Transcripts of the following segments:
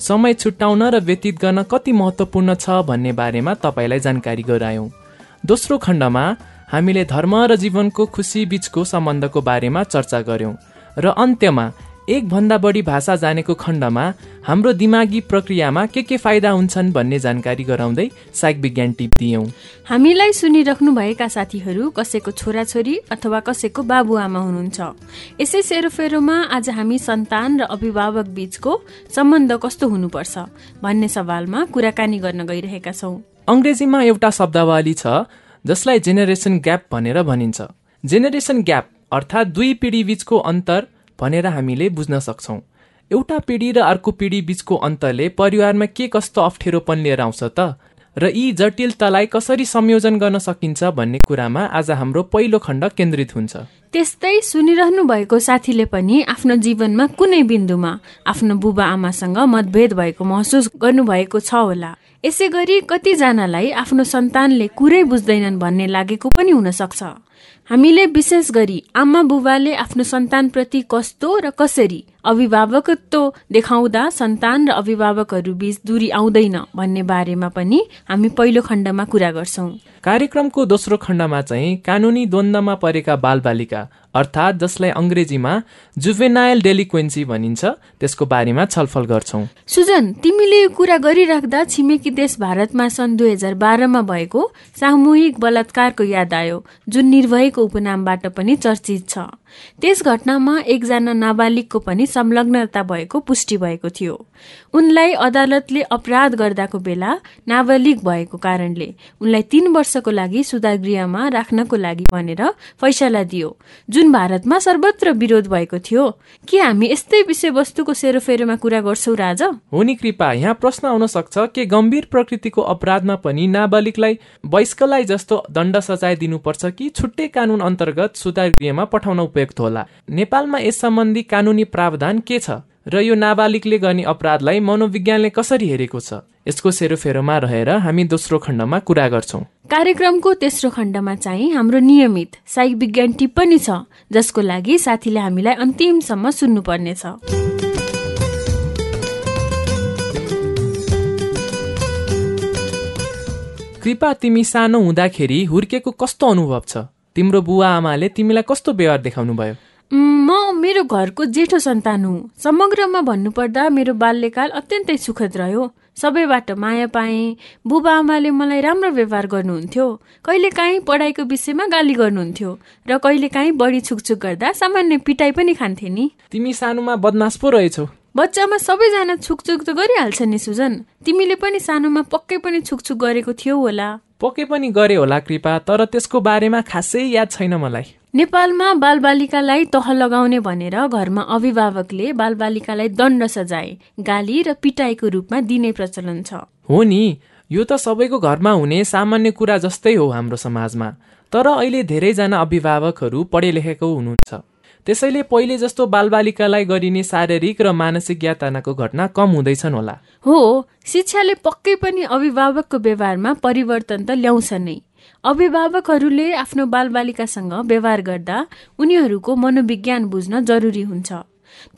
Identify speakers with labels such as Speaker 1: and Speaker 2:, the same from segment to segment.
Speaker 1: समय छुट्याउन र व्यतीत गर्न कति महत्त्वपूर्ण छ भन्ने बारेमा तपाईँलाई जानकारी गरायौँ। दोस्रो खण्डमा हामीले धर्म र जीवनको खुसी बीचको सम्बन्धको बारेमा चर्चा गर्यौँ र अन्त्यमा एक भन्दा बढी भाषा जानेको खण्डमा हाम्रो दिमागी प्रक्रियामा के के फाइदा हुन्छन् भन्ने जानकारी गराउँदै साइक विज्ञान टिप दियौँ।
Speaker 2: हामीलाई सुनिराख्नु भएका साथीहरू कसैको छोराछोरी अथवा कसैको बाबुआमा हुनुहुन्छ। यसै सेरोफेरोमा आज हामी सन्तान र अभिभावक बीचको सम्बन्ध कस्तो हुनुपर्छ भन्ने सवालमा कुराकानी गर्न गइरहेका छौँ।
Speaker 1: अङ्ग्रेजीमा एउटा शब्दावली छ जसलाई जेनेरेसन ग्याप भनेर भनिन्छ। जेनेरेसन ग्याप अर्थात् दुई पिँढी बीचको अन्तर भनेर हामीले बुझ्न सक्छौँ। एउटा पिँढी र अर्को पिँढी बीचको अन्तरले परिवारमा के कस्तो अप्ठ्यारोपन लिएर आउँछ त? र यी जटिलतालाई कसरी संयोजन गर्न सकिन्छ भन्ने कुरामा आज हाम्रो पहिलो खण्ड केन्द्रित हुन्छ।
Speaker 2: त्यस्तै सुनिरहनु भएको साथीले पनि आफ्नो जीवनमा कुनै बिन्दुमा आफ्नो बुबा आमासँग मतभेद भएको महसुस गर्नुभएको छ होला। यसै गरी कतिजनालाई आफ्नो सन्तानले कुरै बुझ्दैनन् भन्ने लागेको पनि हुन सक्छ। हामीले विशेष गरी आमा बुबाले आफ्नो सन्तानप्रति कस्तो र कसरी अभिभावकत्व देखाउँदा सन्तान र अभिभावकहरू बीच दूरी आउँदैन भन्ने बारेमा पनि हामी पहिलो खण्डमा कुरा गर्छौँ।
Speaker 1: कार्यक्रमको दोस्रो खण्डमा चाहिँ कानुनी द्वन्द्वमा परेका बालबालिका अर्थात् जसलाई अङ्ग्रेजीमा जुभेनाइल डेलिक्वेन्सी भनिन्छ त्यसको बारेमा छलफल गर्छौ।
Speaker 2: सुजन तिमीले यो कुरा गरिराख्दा छिमेकी देश भारतमा सन् दुई हजार बाह्रमा भएको सामूहिक बलात्कारको याद आयो जुन निर्भयको उपनामबाट पनि चर्चित छ। त्यस घटनामा एकजना नाबालिगको पनि संलग्नता भएको पुष्टि भएको थियो। उनलाई अदालतले अपराध गर्दाको बेला नाबालिग भएको कारणले उनलाई तीन वर्षको लागि सुधार गृहमा राख्नको लागि भनेर फैसला दियो। जुन भारतमा सर्वत्र विरोध भएको थियो। के हामी यस्तै विषयवस्तुको सेरोफेरोमा कुरा गर्छौ राजा?
Speaker 1: हो नि कृपा यहाँ प्रश्न आउन सक्छ के गम्भीर प्रकृतिको अपराधमा पनि नाबालिगलाई वयस्कलाई जस्तो दण्ड सजाय दिनुपर्छ कि छुट्टै कानून अन्तर्गत सुधार गृहमा पठाउन उपयुक्त होला। नेपालमा यस सम्बन्धी कानूनी प्रावधान के छ? र यो नाबालिगले गर्ने अपराधलाई मनोविज्ञानले कसरी हेरेको छ? यसको सेरोफेरोमा रहेर हामी दोस्रो खण्डमा कुरा गर्छौँ।
Speaker 2: कार्यक्रमको तेस्रो खण्डमा चाहिँ हाम्रो नियमित साइक विज्ञान टिप्पणी छ जसको लागि साथीले हामीलाई अन्तिमसम्म सुन्नुपर्नेछ।
Speaker 1: कृपा तिमी सानो हुँदाखेरि हुर्केको कस्तो अनुभव छ? तिम्रो बुवा आमाले तिमीलाई कस्तो व्यवहार देखाउनु भयो
Speaker 2: म मेरो घरको जेठो सन्तान हुँ। समग्रमा भन्नुपर्दा मेरो बाल्यकाल अत्यन्तै सुखद रह्यो। सबैबाट माया पाएँ। बुबा आमाले मलाई राम्रो व्यवहार गर्नुहुन्थ्यो। कहिलेकाहीँ पढाइको विषयमा गाली गर्नुहुन्थ्यो र कहिलेकाहीँ बढी छुकछुक गर्दा सामान्य पिटाइ पनि खान्थे नि।
Speaker 1: तिमी सानोमा बदमास पो रहेछौ।
Speaker 2: बच्चामा सबैजना छुकछुक त गरिहाल्छ नि सुजन। तिमीले पनि सानोमा पक्कै पनि छुकछुक गरेको थियौ होला।
Speaker 1: पक्कै पनि गरे होला कृपा तर त्यसको बारेमा खासै याद छैन मलाई।
Speaker 2: नेपालमा बालबालिकालाई तह लगाउने भनेर घरमा अभिभावकले बालबालिकालाई दण्ड सजाए गाली र पिटाइको रूपमा दिने प्रचलन छ।
Speaker 1: हो नि यो त सबैको घरमा हुने सामान्य कुरा जस्तै हो हाम्रो समाजमा तर अहिले धेरैजना अभिभावकहरू पढे लेखेको हुनुहुन्छ। त्यसैले पहिले जस्तो बालबालिकालाई गरिने शारीरिक र मानसिक यातनाको घटना कम हुँदैछन् होला।
Speaker 2: हो शिक्षाले पक्कै पनि अभिभावकको व्यवहारमा परिवर्तन त ल्याउँछ नै। अभिभावकहरूले आफ्नो बालबालिकासँग व्यवहार गर्दा उनीहरूको मनोविज्ञान बुझ्न जरुरी हुन्छ।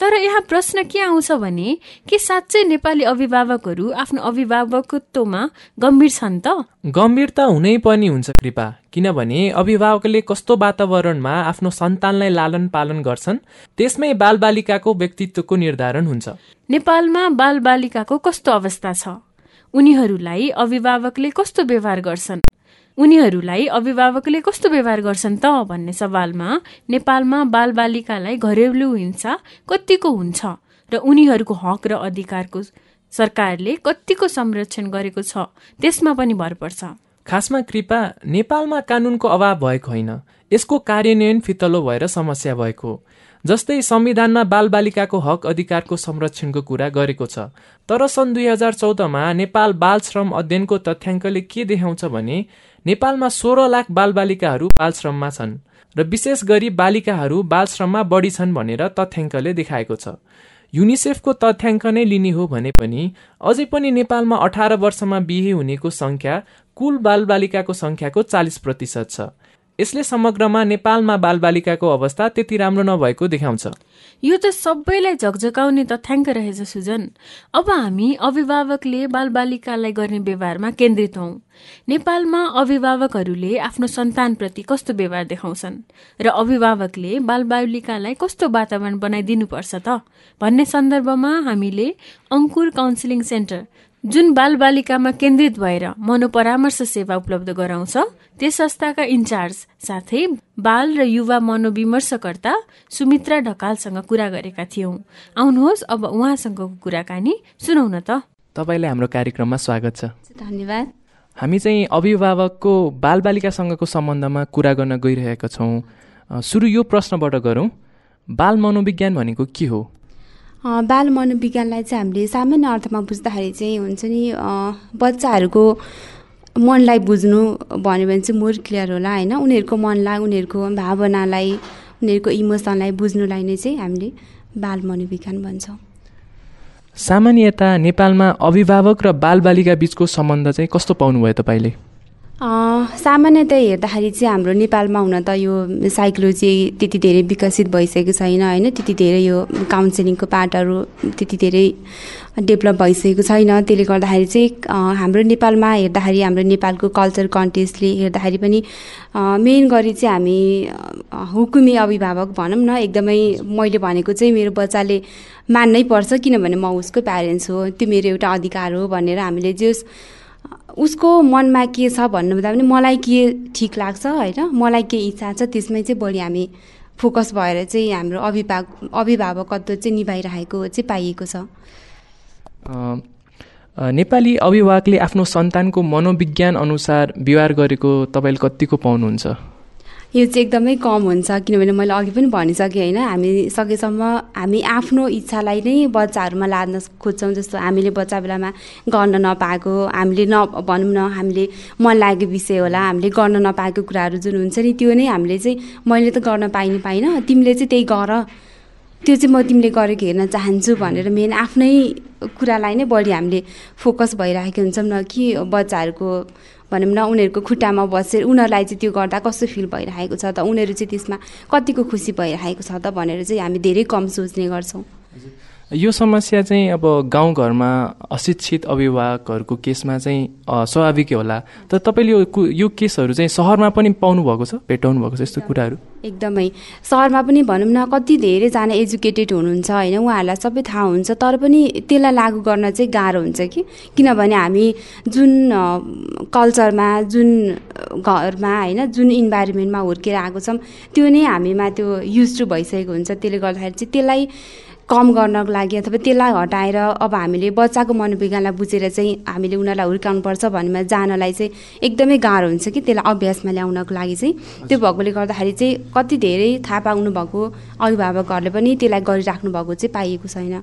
Speaker 2: तर यहाँ प्रश्न के आउँछ भने के साँच्चै नेपाली अभिभावकहरू आफ्नो अभिभावकत्वमा गम्भीर छन् त?
Speaker 1: गम्भीर त हुनै पनि हुन्छ कृपा किनभने अभिभावकले कस्तो वातावरणमा आफ्नो सन्तानलाई लालन पालन गर्छन् त्यसमै बालबालिकाको व्यक्तित्वको निर्धारण हुन्छ।
Speaker 2: नेपालमा बालबालिकाको कस्तो अवस्था छ? उनीहरूलाई अभिभावकले कस्तो व्यवहार गर्छन्? उनीहरूलाई अभिभावकले कस्तो व्यवहार गर्छन् त भन्ने सवालमा नेपालमा बालबालिकालाई घरेलु हिंसा कतिको हुन्छ र उनीहरूको हक र अधिकारको सरकारले कतिको संरक्षण गरेको छ त्यसमा पनि भर पर्छ।
Speaker 1: खासमा कृपा नेपालमा कानूनको अभाव भएको होइन। यसको कार्यान्वयन फितलो भएर समस्या भएको। जस्तै संविधानमा बालबालिकाको हक अधिकारको संरक्षणको कुरा गरेको छ। तर सन् दुई हजार चौधमा नेपाल बाल श्रम अध्ययनको तथ्याङ्कले के देखाउँछ भने नेपालमा सोह्र लाख बालबालिकाहरू बालश्रममा छन् र विशेष गरी बालिकाहरू बालश्रममा बढी छन् भनेर तथ्याङ्कले देखाएको छ। युनिसेफको तथ्याङ्क नै लिने हो भने पनि अझै पनि नेपालमा अठार वर्षमा बिहे हुनेको सङ्ख्या कुल बालबालिकाको सङ्ख्याको चालिस प्रतिशत छ। यसले समग्रमा नेपालमा बालबालिकाको अवस्था त्यति राम्रो नभएको देखाउँछ।
Speaker 2: यो त सबैलाई झकझकाउने तथ्याङ्क रहेछ सुजन। अब हामी अभिभावकले बालबालिकालाई गर्ने व्यवहारमा केन्द्रित हौ। नेपालमा अभिभावकहरूले आफ्नो सन्तानप्रति कस्तो व्यवहार देखाउँछन्? र अभिभावकले बालबालिकालाई कस्तो वातावरण बनाइदिनुपर्छ त? भन्ने सन्दर्भमा हामीले अङ्कुर काउन्सिलिङ सेन्टर जुन बालबालिकामा केन्द्रित भएर मनोपरामर्श सेवा उपलब्ध गराउँछ त्यस संस्थाका इन्चार्ज साथै बाल र युवा मनोविमर्शकर्ता सुमित्रा ढकालसँग कुरा गरेका थियौँ। आउनुहोस् अब उहाँसँगको कुराकानी सुनौ न त।
Speaker 1: तपाईँलाई हाम्रो कार्यक्रममा स्वागत छ।
Speaker 3: धन्यवाद।
Speaker 1: हामी चाहिँ अभिभावकको बालबालिकासँगको सम्बन्धमा कुरा गर्न गइरहेका छौँ। सुरु यो प्रश्नबाट गरौँ। बाल मनोविज्ञान भनेको के हो?
Speaker 3: बाल मनोविज्ञानलाई चाहिँ हामीले सामान्य अर्थमा बुझ्दाखेरि चाहिँ हुन्छ नि बच्चाहरूको मनलाई बुझ्नु भन्यो भने चाहिँ मोर क्लियर होला होइन? उनीहरूको मनलाई उनीहरूको भावनालाई उनीहरूको इमोसनलाई बुझ्नुलाई नै चाहिँ हामीले बाल मनोविज्ञान भन्छौँ।
Speaker 1: सामान्यता नेपालमा अभिभावक र बालबालिका बिचको सम्बन्ध चाहिँ कस्तो पाउनुभयो तपाईँले?
Speaker 3: सामान्यतया हेर्दाखेरि चाहिँ हाम्रो नेपालमा हुन त यो साइकोलोजी त्यति धेरै विकसित भइसकेको छैन होइन? त्यति धेरै यो काउन्सिलिङको पार्टहरू त्यति धेरै डेभलप भइसकेको छैन। त्यसले गर्दाखेरि चाहिँ हाम्रो नेपालमा हेर्दाखेरि हाम्रो नेपालको कल्चर कन्टेस्टले हेर्दाखेरि पनि मेन गरी चाहिँ हामी हुकुमी अभिभावक भनौँ न। एकदमै मैले भनेको चाहिँ मेरो बच्चाले मान्नै पर्छ किनभने म उसको प्यारेन्ट्स हो। त्यो मेरो एउटा अधिकार हो भनेर हामीले जस उसको मनमा के छ भन्नुभन्दा पनि मलाई के ठिक लाग्छ होइन मलाई के इच्छा छ त्यसमै चाहिँ बढी हामी फोकस भएर चाहिँ हाम्रो अभिभावक अभिभावकत्व चाहिँ निभाइरहेको चाहिँ पाइएको छ।
Speaker 1: नेपाली अभिभावकले आफ्नो सन्तानको मनोविज्ञान अनुसार व्यवहार गरेको तपाईँले कतिको पाउनुहुन्छ?
Speaker 3: यो चाहिँ एकदमै कम हुन्छ किनभने मैले अघि पनि भनिसकेँ होइन हामी सकेसम्म हामी आफ्नो इच्छालाई नै बच्चाहरूमा लाद्न खोज्छौँ जस्तो हामीले बच्चा बेलामा गर्न नपाएको हामीले न भनौँ न हामीले मन लागेको विषय होला हामीले गर्न नपाएको कुराहरू जुन हुन्छ नि त्यो नै हामीले चाहिँ मैले त गर्न पाइने पाइनँ तिमीले चाहिँ त्यही गर। त्यो चाहिँ म तिमीले गरेको हेर्न चाहन्छु भनेर मेन आफ्नै कुरालाई नै बढी हामीले फोकस भइरहेको हुन्छौँ न कि बच्चाहरूको भनौँ न उनीहरूको खुट्टामा बसेर उनीहरूलाई चाहिँ त्यो गर्दा कस्तो फिल भइरहेको छ त? उनीहरू चाहिँ त्यसमा कतिको खुसी भइरहेको छ त? भनेर चाहिँ हामी धेरै कम सोच्ने गर्छौँ।
Speaker 1: यो समस्या चाहिँ अब गाउँघरमा अशिक्षित अभिभावकहरूको केसमा चाहिँ स्वाभाविकै होला। तर तपाईँले यो यो केसहरू चाहिँ सहरमा पनि पाउनु भएको छ? भेटाउनु भएको छ यस्तो कुराहरू?
Speaker 3: एकदमै। सहरमा पनि भनौँ न कति धेरैजना एजुकेटेड हुनुहुन्छ होइन? उहाँहरूलाई सबै थाहा हुन्छ तर पनि त्यसलाई लागू गर्न चाहिँ गाह्रो हुन्छ कि? किनभने हामी जुन कल्चरमा जुन घरमा होइन? जुन इन्भाइरोमेन्टमा हुर्केर आएको छौँ त्यो नै हामीमा त्यो युज टु भइसकेको हुन्छ। त्यसले गर्दाखेरि चाहिँ त्यसलाई कम गर्नको लागि अथवा त्यसलाई हटाएर अब हामीले बच्चाको मनोविज्ञानलाई बुझेर चाहिँ हामीले उनीहरूलाई हुर्काउनुपर्छ भन्नेमा जानलाई चाहिँ एकदमै गाह्रो हुन्छ कि त्यसलाई अभ्यासमा ल्याउनको लागि चाहिँ। त्यो भएकोले गर्दाखेरि चाहिँ कति धेरै थाहा पाउनु भएको अभिभावकहरूले पनि त्यसलाई गरिराख्नु भएको चाहिँ पाइएको छैन।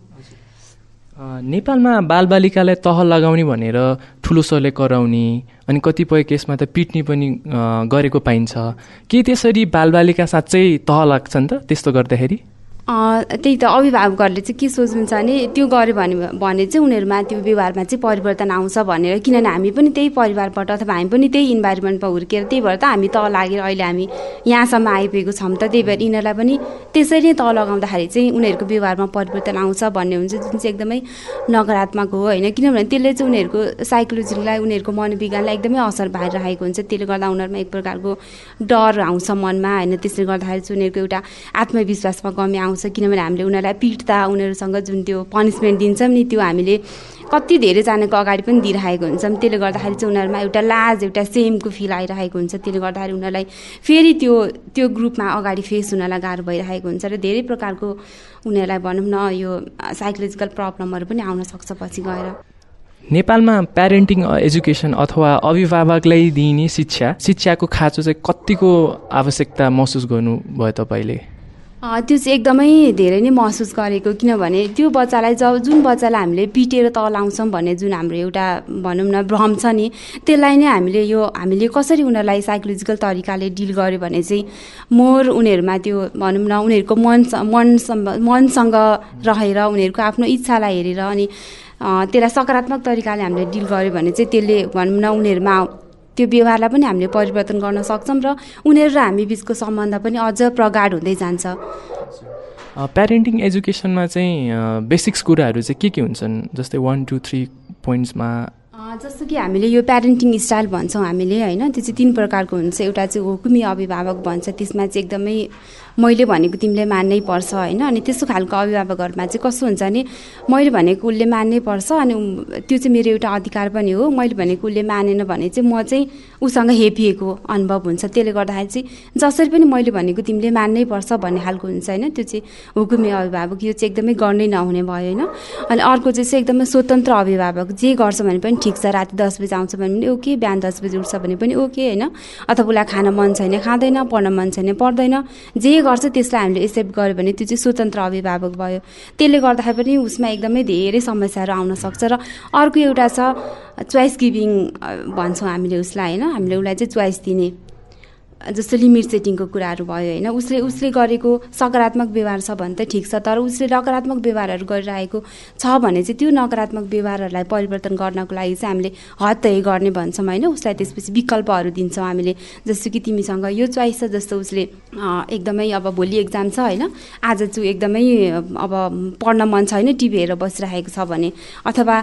Speaker 1: नेपालमा बालबालिकालाई तह लगाउने भनेर ठुलो सरले कराउने अनि कतिपय केसमा त पिट्ने पनि गरेको पाइन्छ। के त्यसरी बालबालिका साँच्चै तह लाग्छन् त त्यस्तो गर्दाखेरि?
Speaker 3: त्यही त अभिभावकहरूले चाहिँ के सोच्नुहुन्छ भने त्यो गऱ्यो भने भने चाहिँ उनीहरूमा त्यो व्यवहारमा चाहिँ परिवर्तन आउँछ भनेर किनभने हामी पनि त्यही परिवारबाट अथवा हामी पनि त्यही इन्भाइरोमेन्टमा हुर्केर त्यही भएर त हामी तल लागेर अहिले हामी यहाँसम्म आइपुगेको छौँ त। त्यही भएर यिनीहरूलाई पनि त्यसरी नै तल लगाउँदाखेरि चाहिँ उनीहरूको व्यवहारमा परिवर्तन आउँछ भन्ने हुन्छ जुन चाहिँ एकदमै नकारात्मक हो होइन? किनभने त्यसले चाहिँ उनीहरूको साइकोलोजीलाई उनीहरूको मनोविज्ञानलाई एकदमै असर भइरहेको हुन्छ। त्यसले गर्दा उनीहरूमा एक प्रकारको डर आउँछ मनमा होइन? त्यसले गर्दाखेरि चाहिँ उनीहरूको एउटा आत्मविश्वासमा कमी आउँछ। आउँछ किनभने हामीले उनीहरूलाई पिट्दा उनीहरूसँग जुन त्यो पनिसमेन्ट दिन्छौँ नि त्यो हामीले कति धेरैजनाको अगाडि पनि दिइरहेको हुन्छौँ। त्यसले गर्दाखेरि चाहिँ उनीहरूमा एउटा लाज एउटा सेमको फिल आइरहेको हुन्छ। त्यसले गर्दाखेरि उनीहरूलाई फेरि त्यो त्यो ग्रुपमा अगाडि फेस हुनलाई गाह्रो भइरहेको हुन्छ र धेरै प्रकारको उनीहरूलाई भनौँ न यो साइकोलोजिकल प्रब्लमहरू पनि आउन सक्छ पछि गएर।
Speaker 1: नेपालमा प्यारेन्टिङ एजुकेसन अथवा अभिभावकलाई दिइने शिक्षा शिक्षाको खाँचो चाहिँ कतिको आवश्यकता महसुस गर्नुभयो तपाईँले?
Speaker 3: त्यो चाहिँ एकदमै धेरै नै महसुस गरेको किनभने त्यो बच्चालाई जब जुन बच्चालाई हामीले पिटेर तल आउँछौँ भन्ने जुन हाम्रो एउटा भनौँ न भ्रम छ नि त्यसलाई नै हामीले यो हामीले कसरी उनीहरूलाई साइकोलोजिकल तरिकाले डिल गर्यो भने चाहिँ मोर उनीहरूमा त्यो भनौँ न उनीहरूको मन मनसँग मनसँग रहेर उनीहरूको आफ्नो इच्छालाई हेरेर अनि त्यसलाई सकारात्मक तरिकाले हामीले डिल गर्यो भने चाहिँ त्यसले भनौँ न उनीहरूमा त्यो व्यवहारलाई पनि हामीले परिवर्तन गर्न सक्छौँ र उनीहरू र हामी बिचको सम्बन्ध पनि अझ प्रगाढ हुँदै जान्छ।
Speaker 1: प्यारेन्टिङ एजुकेसनमा चाहिँ बेसिक्स कुराहरू चाहिँ के के हुन्छन्? जस्तै वान टू थ्री पोइन्ट्समा
Speaker 3: जस्तो कि हामीले यो प्यारेन्टिङ स्टाइल भन्छौँ हामीले होइन? त्यो चाहिँ तिन प्रकारको हुन्छ। एउटा चाहिँ हुकुमी अभिभावक भन्छ त्यसमा चाहिँ एकदमै मैले भनेको तिमीले मान्नै पर्छ होइन? अनि त्यस्तो खालको अभिभावकहरूमा चाहिँ कस्तो हुन्छ भने मैले भनेको उसले मान्नै पर्छ अनि त्यो चाहिँ मेरो एउटा अधिकार पनि हो। मैले भनेको उसले मानेन भने चाहिँ म चाहिँ उसँग हेपिएको अनुभव हुन्छ। त्यसले गर्दाखेरि चाहिँ जसरी पनि मैले भनेको तिमीले मान्नै पर्छ भन्ने खालको हुन्छ होइन? त्यो चाहिँ हुकुमी अभिभावक यो चाहिँ एकदमै गर्नै नहुने भयो होइन? अनि अर्को चाहिँ एकदमै स्वतन्त्र अभिभावक जे गर्छ भने पनि ठिक छ। राति दस बजी आउँछ भने पनि ओके बिहान दस बजी उठ्छ भने पनि ओके होइन? अथवा उसलाई खान मन छैन खाँदैन पढ्न मन छैन पढ्दैन। जे गर्छ त्यसलाई हामीले एक्सेप्ट गऱ्यो भने त्यो चाहिँ स्वतन्त्र अभिभावक भयो। त्यसले गर्दाखेरि पनि उसमा एकदमै धेरै समस्याहरू आउन सक्छ र अर्को एउटा छ चोइस गिभिङ भन्छौँ हामीले उसलाई होइन? हामीले उसलाई चाहिँ चोइस दिने। जस्तो लिमिट सेटिङको कुराहरू भयो होइन। उसले उसले गरेको सकारात्मक व्यवहार छ भने त ठिक छ तर उसले नकारात्मक व्यवहारहरू गरिरहेको छ भने चाहिँ त्यो नकारात्मक व्यवहारहरूलाई परिवर्तन गर्नको लागि चाहिँ हामीले हत्तै गर्ने भन्छौँ होइन। उसलाई त्यसपछि विकल्पहरू दिन्छौँ हामीले। जस्तो कि तिमीसँग यो चोइस छ जस्तो उसले एकदमै अब भोलि एक्जाम छ होइन। आज चाहिँ एकदमै अब पढ्न मन छैन टिभी हेरेर बसिरहेको छ भने। अथवा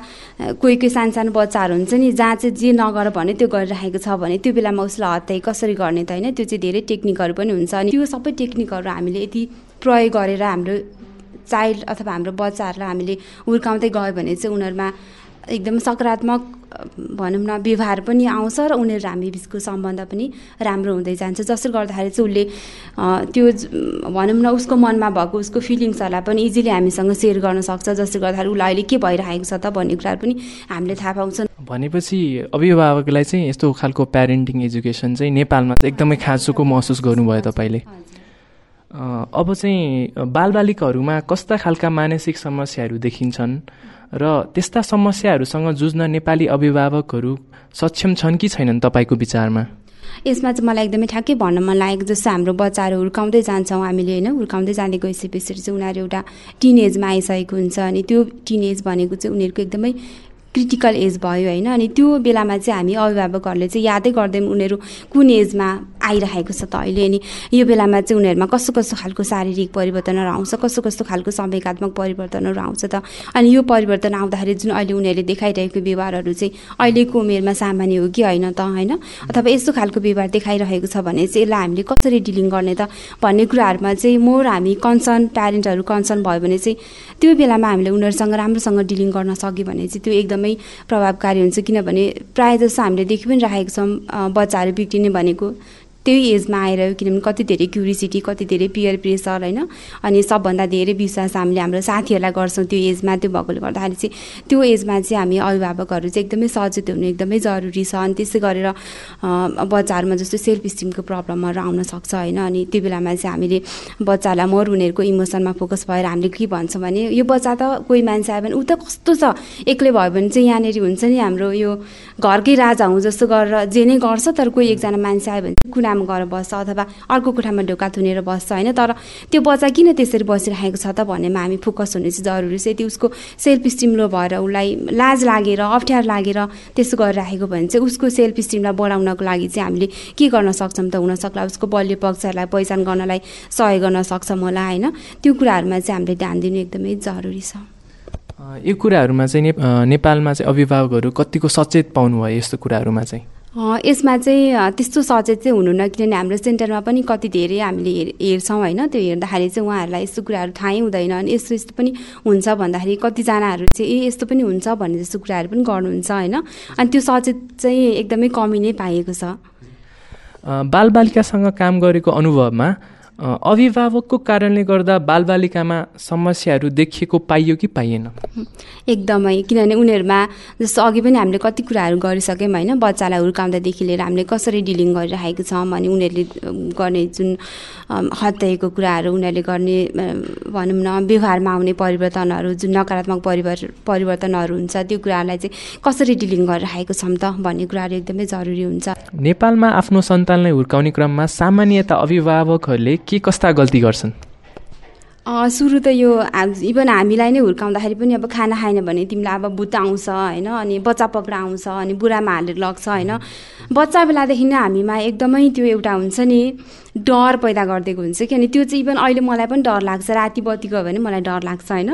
Speaker 3: कोही कोही सानो सानो बच्चाहरू हुन्छ नि जहाँ चाहिँ जे नगर भने त्यो गरिरहेको छ भने त्यो बेलामा उसलाई हत्तै कसरी गर्ने त होइन? त्यो चाहिँ धेरै टेक्निकहरू पनि हुन्छ अनि त्यो सबै टेक्निकहरू हामीले यति प्रयोग गरेर हाम्रो चाइल्ड अथवा हाम्रो बच्चाहरूलाई हामीले हुर्काउँदै गयो भने चाहिँ उनीहरूमा एकदम सकारात्मक भनौँ न व्यवहार पनि आउँछ र उनीहरू हामी बिचको सम्बन्ध पनि राम्रो हुँदै जान्छ। जसले गर्दाखेरि चाहिँ उसले त्यो भनौँ न उसको मनमा भएको उसको फिलिङ्सहरूलाई पनि इजिली हामीसँग सेयर गर्न सक्छ। जसले गर्दाखेरि उसलाई अहिले के भइरहेको छ त भन्ने कुराहरू पनि हामीले थाहा पाउँछौँ
Speaker 1: भनेपछि अभिभावकलाई चाहिँ यस्तो खालको प्यारेन्टिङ एजुकेसन चाहिँ नेपालमा एकदमै खाँचोको महसुस गर्नुभयो तपाईँले। अब चाहिँ बालबालिकाहरूमा कस्ता खालका मानसिक समस्याहरू देखिन्छन्? र त्यस्ता समस्याहरूसँग जुझ्न नेपाली अभिभावकहरू सक्षम छन् कि छैनन् तपाईँको विचारमा?
Speaker 3: यसमा चाहिँ मलाई एकदमै ठ्याक्कै भन्न मन लागेको जस्तो हाम्रो बच्चाहरू हुर्काउँदै जान्छौँ हामीले होइन। हुर्काउँदै जाँदै गइसकेपछि चाहिँ उनीहरू एउटा टिन एजमा आइसकेको हुन्छ अनि त्यो टिन एज भनेको चाहिँ उनीहरूको एकदमै क्रिटिकल एज भयो होइन। अनि त्यो बेलामा चाहिँ हामी अभिभावकहरूले चाहिँ यादै गर्दैनौँ उनीहरू कुन एजमा आइरहेको छ त अहिले। अनि यो बेलामा चाहिँ उनीहरूमा कस्तो कस्तो खालको शारीरिक परिवर्तनहरू आउँछ कस्तो कस्तो खालको संवेगात्मक परिवर्तनहरू आउँछ त? अनि यो परिवर्तन आउँदाखेरि जुन अहिले उनीहरूले देखाइरहेको व्यवहारहरू चाहिँ अहिलेको उमेरमा सामान्य हो कि होइन त होइन? अथवा यस्तो खालको व्यवहार देखाइरहेको छ भने चाहिँ यसलाई हामीले कसरी डिलिङ गर्ने त भन्ने कुराहरूमा चाहिँ मोर हामी कन्सर्न प्यारेन्टहरू कन्सर्न भयो भने चाहिँ त्यो बेलामा हामीले उनीहरूसँग राम्रोसँग डिलिङ गर्न सक्यो भने चाहिँ त्यो एकदमै प्रभावकारी हुन्छ। किनभने प्रायः जस्तो हामीले देखि पनि राखेको छौँ बच्चाहरू बिग्रिने भनेको। त्यही एजमा आएर किनभने कति धेरै क्युरिसिटी कति धेरै पियर प्रेसर होइन। अनि सबभन्दा धेरै विश्वास हामीले हाम्रो साथीहरूलाई गर्छौँ त्यो एजमा। त्यो भएकोले गर्दाखेरि चाहिँ त्यो एजमा चाहिँ हामी अभिभावकहरू चाहिँ एकदमै सचेत हुनु एकदमै जरुरी छ। अनि त्यसै गरेर बच्चाहरूमा जस्तो सेल्फ स्टिमको प्रब्लमहरू आउन सक्छ होइन। अनि त्यो बेलामा चाहिँ हामीले बच्चालाई मोर उनीहरूको इमोसनमा फोकस भएर हामीले के भन्छौँ भने यो बच्चा त कोही मान्छे आयो भने ऊ त कस्तो छ? एक्लै भयो भने चाहिँ यहाँनिर हुन्छ नि हाम्रो यो घरकै राजा हुँ जस्तो गरेर जे नै गर्छ तर कोही एकजना मान्छे आयो भने कुना कुनामा गएर बस्छ अथवा अर्को कोठामा ढोका थुनेर बस्छ होइन? तर त्यो बच्चा किन त्यसरी बसिरहेको छ त भन्नेमा हामी फोकस हुने चाहिँ जरुरी छ। यदि उसको सेल्फ स्टिम लो भएर उसलाई लाज लागेर अप्ठ्यारो लागेर त्यसो गरिराखेको भने चाहिँ उसको सेल्फ स्टिमलाई बढाउनको लागि चाहिँ हामीले के गर्न सक्छौँ त हुनसक्ला उसको बलियो पक्षहरूलाई पहिचान गर्नलाई सहयोग गर्न सक्छौँ होला होइन? त्यो कुराहरूमा चाहिँ हामीले ध्यान दिनु एकदमै जरुरी छ।
Speaker 1: यो कुराहरूमा चाहिँ नेपालमा चाहिँ अभिभावकहरू कतिको सचेत पाउनुभयो यस्तो कुराहरूमा चाहिँ?
Speaker 3: यसमा चाहिँ त्यस्तो सचेत चाहिँ हुनुहुन्न किनभने हाम्रो सेन्टरमा पनि कति धेरै हामीले हेर हेर्छौँ होइन। त्यो हेर्दाखेरि चाहिँ उहाँहरूलाई यस्तो कुराहरू थाहै हुँदैन अनि यस्तो यस्तो पनि हुन्छ भन्दाखेरि कतिजनाहरू चाहिँ ए यस्तो पनि हुन्छ भन्ने जस्तो कुराहरू पनि गर्नुहुन्छ होइन। अनि त्यो सचेत चाहिँ एकदमै कमी नै पाइएको छ।
Speaker 1: बालबालिकासँग काम गरेको अनुभवमा अभिभावकको कारणले गर्दा बालबालिकामा समस्याहरू देखिएको पाइयो कि पाइएन?
Speaker 3: एकदमै किनभने उनीहरूमा जस्तो अघि पनि हामीले कति कुराहरू गरिसक्यौँ होइन बच्चालाई हुर्काउँदादेखि लिएर हामीले कसरी डिलिङ गरिरहेको छौँ अनि उनीहरूले गर्ने जुन हत्याएको कुराहरू उनीहरूले गर्ने भनौँ न व्यवहारमा आउने परिवर्तनहरू जुन नकारात्मक परिवर परिवर्तनहरू हुन्छ त्यो कुराहरूलाई चाहिँ कसरी डिलिङ गरिरहेको छौँ त भन्ने कुराहरू एकदमै जरुरी हुन्छ।
Speaker 1: नेपालमा आफ्नो सन्तानलाई हुर्काउने क्रममा सामान्यत अभिभावकहरूले के कस्ता गल्ती गर्छन्?
Speaker 3: सुरु त यो इभन हामीलाई नै हुर्काउँदाखेरि पनि अब खाना खाएन भने तिमीलाई अब भुत आउँछ होइन? अनि बच्चा पक्रा आउँछ अनि बुढामा हालेर लग्छ होइन? बच्चा बेलादेखि नै हामीमा एकदमै त्यो एउटा हुन्छ नि डर पैदा गरिदिएको हुन्छ कि? अनि त्यो चाहिँ इभन अहिले मलाई पनि डर लाग्छ। राति बत्ती गयो भने मलाई डर लाग्छ होइन?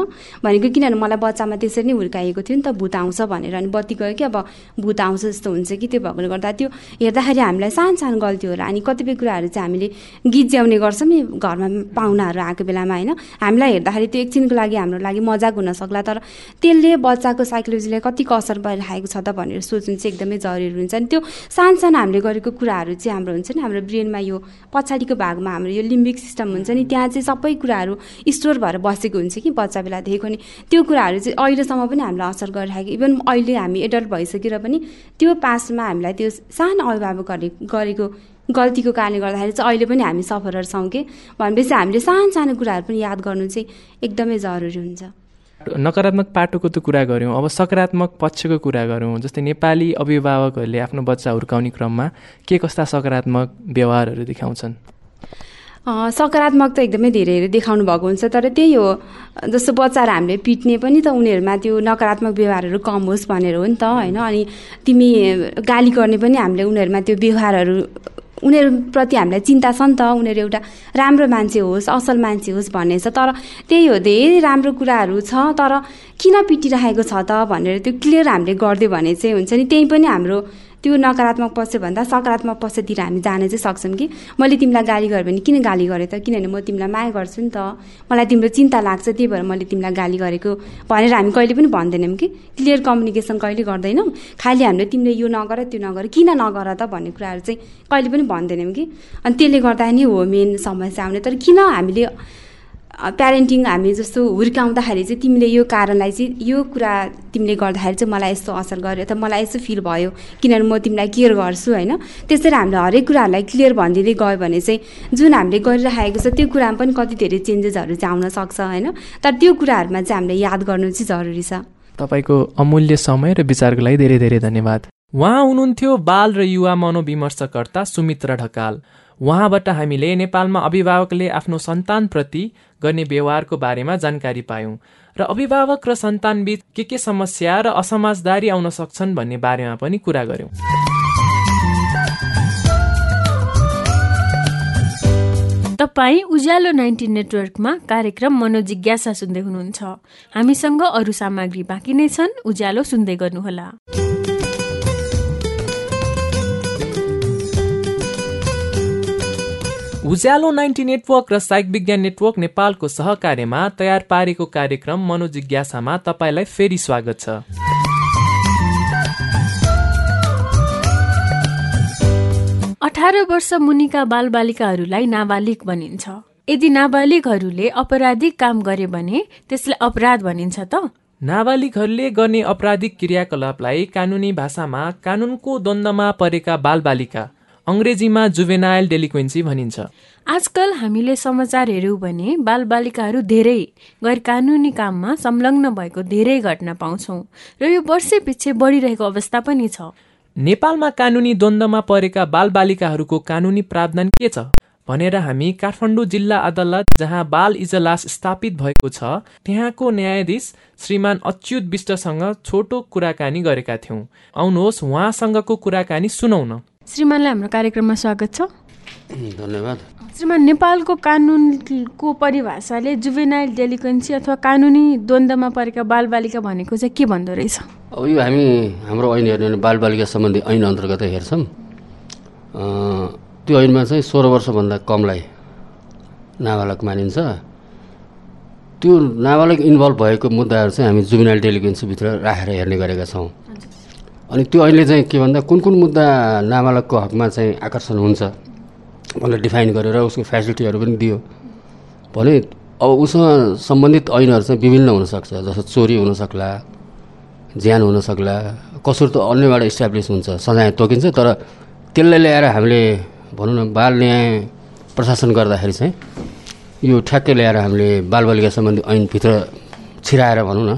Speaker 3: भनेको किनभने मलाई बच्चामा त्यसरी नै हुर्काइएको थियो नि त भूत आउँछ भनेर। अनि बत्ती गयो कि अब भूत आउँछ जस्तो हुन्छ कि? त्यो भएकोले गर्दा त्यो हेर्दाखेरि हामीलाई सानो सानो गल्ती होला। अनि कतिपय कुराहरू चाहिँ हामीले गिज्याउने गर्छौँ नि घरमा पाहुनाहरू आएको बेलामा होइन? हामीलाई हेर्दाखेरि त्यो एकछिनको लागि हाम्रो लागि मजाक हुन सक्ला तर त्यसले बच्चाको साइकोलोजीलाई कतिको असर परिरहेको छ त भनेर सोच्नु चाहिँ एकदमै जरुरी हुन्छ। अनि त्यो सानो सानो हामीले गरेको कुराहरू चाहिँ हाम्रो हुन्छ नि हाम्रो ब्रेनमा यो पछाडिको भागमा हाम्रो यो लिम्बिक सिस्टम हुन्छ नि त्यहाँ चाहिँ सबै कुराहरू स्टोर भएर बसेको हुन्छ कि बच्चा बेलादेखिको नि। त्यो कुराहरू चाहिँ अहिलेसम्म पनि हामीलाई असर गरिरहेको इभन अहिले हामी एडल्ट भइसकेर पनि त्यो पास्टमा हामीलाई त्यो सानो अभिभावकहरूले गरेको गल्तीको कारणले गर्दाखेरि चाहिँ अहिले पनि हामी सफरहरू छौँ कि। भनेपछि हामीले सानो सानो कुराहरू पनि याद गर्नु चाहिँ एकदमै जरुरी हुन्छ।
Speaker 1: नकारात्मक पाटोको त कुरा गऱ्यौँ अब सकारात्मक पक्षको कुरा गऱ्यौँ जस्तै नेपाली अभिभावकहरूले आफ्नो बच्चा हुर्काउने क्रममा के कस्ता सकारात्मक व्यवहारहरू देखाउँछन्?
Speaker 3: सकारात्मक त एकदमै धेरै देखाउनु भएको हुन्छ तर त्यही हो जस्तो बच्चाहरू हामीले पिट्ने पनि त उनीहरूमा त्यो नकारात्मक व्यवहारहरू कम होस् भनेर हो नि त होइन? अनि तिमी गाली गर्ने पनि हामीले उनीहरूमा त्यो व्यवहारहरू उनीहरूप्रति हामीलाई चिन्ता छ नि त उनीहरू एउटा राम्रो मान्छे होस् असल मान्छे होस् भन्ने छ। तर त्यही हो धेरै राम्रो कुराहरू छ तर किन पिटिरहेको छ त भनेर त्यो क्लियर हामीले गरिदियो भने चाहिँ हुन्छ नि। त्यही पनि हाम्रो त्यो नकारात्मक पक्षभन्दा सकारात्मक पक्षतिर हामी जान चाहिँ सक्छौँ कि। मैले तिमीलाई गाली गरेँ भने किन गाली गरेँ त? किनभने म तिमीलाई माया गर्छु नि त। मलाई तिम्रो चिन्ता लाग्छ त्यही भएर मैले तिमीलाई गाली गरेको भनेर हामी कहिले पनि भन्दैनौँ कि। क्लियर कम्युनिकेसन कहिले गर्दैनौँ? खालि हामीले तिमीले यो नगर त्यो नगर किन नगर त भन्ने कुराहरू चाहिँ कहिले पनि भन्दैनौँ कि। अनि त्यसले गर्दा नै हो मेन समस्या आउने। तर किन हामीले प्यारेन्टिङ हामी जस्तो हुर्काउँदाखेरि चाहिँ तिमीले यो कारणलाई चाहिँ यो कुरा तिमीले गर्दाखेरि चाहिँ मलाई यस्तो असर गर्यो अथवा मलाई यस्तो फिल भयो। किनभने म तिमीलाई केयर गर्छु होइन? त्यसरी हामीले हरेक कुराहरूलाई क्लियर भनिदिँदै गयो भने चाहिँ जुन हामीले गरिरहेको छ त्यो कुरामा पनि कति धेरै चेन्जेसहरू चाहिँ आउन सक्छ होइन? तर त्यो कुराहरूमा चाहिँ हामीले याद गर्नु चाहिँ जरुरी छ।
Speaker 1: तपाईँको अमूल्य समय र विचारको लागि धेरै धेरै धन्यवाद। उहाँ हुनुहुन्थ्यो बाल र युवा मनोविमर्शकर्ता सुमित्रा ढकाल। उहाँबाट हामीले नेपालमा अभिभावकले आफ्नो सन्तानप्रति गर्ने व्यवहारको बारेमा जानकारी पायौँ। र अभिभावक र सन्तानबीच के के समस्या र असमाजदारी आउन सक्छन् भन्ने बारेमा पनि कुरा गर्यौँ
Speaker 2: तपाईँ उज्यालो नाइन्टिन नेटवर्कमा कार्यक्रम मनोजिज्ञासा सुन्दै हुनुहुन्छ। हामीसँग अरू सामग्री बाँकी नै छन् उज्यालो सुन्दै गर्नुहोला।
Speaker 1: उज्यालो नाइन्टी नेटवर्क र साइक विज्ञान नेटवर्क नेपालको सहकार्यमा तयार पारेको कार्यक्रम मनोजिज्ञासामा तपाईँलाई फेरि स्वागत छ।
Speaker 2: अठार वर्ष मुनिका बालबालिकाहरूलाई नाबालिग भनिन्छ। यदि नाबालिगहरूले अपराधिक काम गरे भने त्यसलाई अपराध भनिन्छ त?
Speaker 1: नाबालिगहरूले गर्ने अपराधिक क्रियाकलापलाई कानुनी भाषामा कानुनको द्वन्द्वमा परेका बालबालिका। अङ्ग्रेजीमा जुभेनाइल डेलिक्वेन्सी भनिन्छ।
Speaker 2: आजकल हामीले समाचार हेऱ्यौँ भने बालबालिकाहरू धेरै गैर कानुनी काममा संलग्न भएको धेरै घटना पाउँछौँ र यो वर्षै पछि बढिरहेको अवस्था पनि छ।
Speaker 1: नेपालमा कानुनी द्वन्द्वमा परेका बालबालिकाहरूको कानुनी प्रावधान के छ? भनेर हामी काठमाडौँ जिल्ला अदालत जहाँ बाल इजलास स्थापित भएको छ त्यहाँको न्यायाधीश श्रीमान अच्युत विष्टसँग छोटो कुराकानी गरेका थियौँ। आउनुहोस् उहाँसँगको कुराकानी सुनौ न।
Speaker 2: श्रीमानलाई हाम्रो कार्यक्रममा स्वागत छ।
Speaker 4: धन्यवाद।
Speaker 2: श्रीमान नेपालको कानुनको परिभाषाले जुभेनाइल डेलिक्वेन्सी अथवा कानुनी द्वन्द्वमा परेका बालबालिका भनेको चाहिँ के भन्दो रहेछ?
Speaker 4: अब यो हामी हाम्रो ऐन हेर्ने भने बालबालिका सम्बन्धी ऐन अन्तर्गत हेर्छौँ। त्यो ऐनमा चाहिँ सोह्र वर्षभन्दा कमलाई नाबालक मानिन्छ। त्यो नाबालक इन्भल्भ भएको मुद्दाहरू चाहिँ हामी जुबिनाइल डेलिक्वेन्सीभित्र राखेर हेर्ने गरेका छौँ। अनि त्यो ऐनले चाहिँ के भन्दा कुन कुन मुद्दा नाबालकको हकमा चाहिँ आकर्षण हुन्छ भनेर डिफाइन गरेर उसको फेसिलिटीहरू पनि दियो। भने अब उसँग सम्बन्धित ऐनहरू चाहिँ विभिन्न हुनसक्छ जस्तो चोरी हुनसक्ला ज्यान हुनसक्ला कसुर त अन्यबाट इस्टाब्लिस हुन्छ सजाय तोकिन्छ तर त्यसलाई ल्याएर हामीले भनौँ न बाल न्याय प्रशासन गर्दाखेरि चाहिँ यो ठ्याक्कै ल्याएर हामीले बालबालिका सम्बन्धी ऐनभित्र छिराएर भनौँ न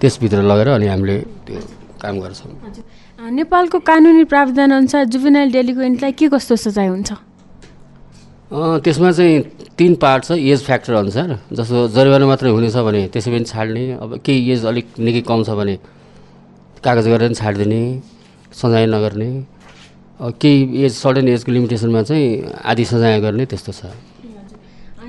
Speaker 4: त्यसभित्र लगेर अनि हामीले त्यो काम गर्छौँ।
Speaker 2: नेपालको कानुनी प्रावधान अनुसार जुभेनाइल डेलिक्वेन्टलाई के कस्तो सजाय हुन्छ?
Speaker 4: त्यसमा चाहिँ तिन पार्ट छ एज फ्याक्टर अनुसार। जस्तो जरिवाना मात्रै हुनेछ भने त्यसै पनि छाड्ने अब केही एज अलिक निकै कम छ भने कागज गरेर पनि छाडिदिने सजाय नगर्ने केही एज सर्टेन एजको लिमिटेसनमा चाहिँ आधी सजाय गर्ने त्यस्तो छ।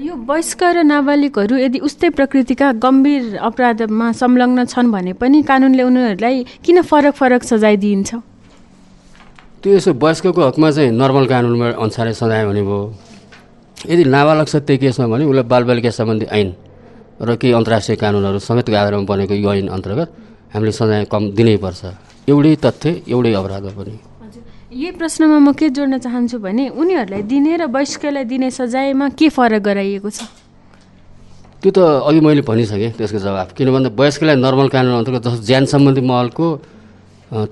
Speaker 2: यो वयस्क र नाबालिगहरू यदि उस्तै प्रकृतिका गम्भीर अपराधमा संलग्न छन् भने पनि कानुनले उनीहरूलाई किन फरक फरक सजाय दिइन्छ
Speaker 4: त्यो यसो वयस्कको हकमा चाहिँ नर्मल कानुनमा अनुसारै सजाय हुने भयो। यदि नाबालक छ त्यही केसमा भने उसलाई बालबालिका सम्बन्धी ऐन र केही अन्तर्राष्ट्रिय कानुनहरू समेतको आधारमा बनेको यो ऐन अन्तर्गत हामीले सजाय कम दिनैपर्छ। एउटै तथ्य एउटै अपराधमा पनि।
Speaker 2: यही प्रश्नमा म के जोड्न चाहन्छु भने उनीहरूलाई दिने र वयस्कलाई दिने सजायमा के फरक गराइएको छ?
Speaker 4: त्यो त अघि मैले भनिसकेँ त्यसको जवाब किन भन्दा वयस्कलाई नर्मल कानुन अन्तर्गत जस्तो ज्यान सम्बन्धी महलको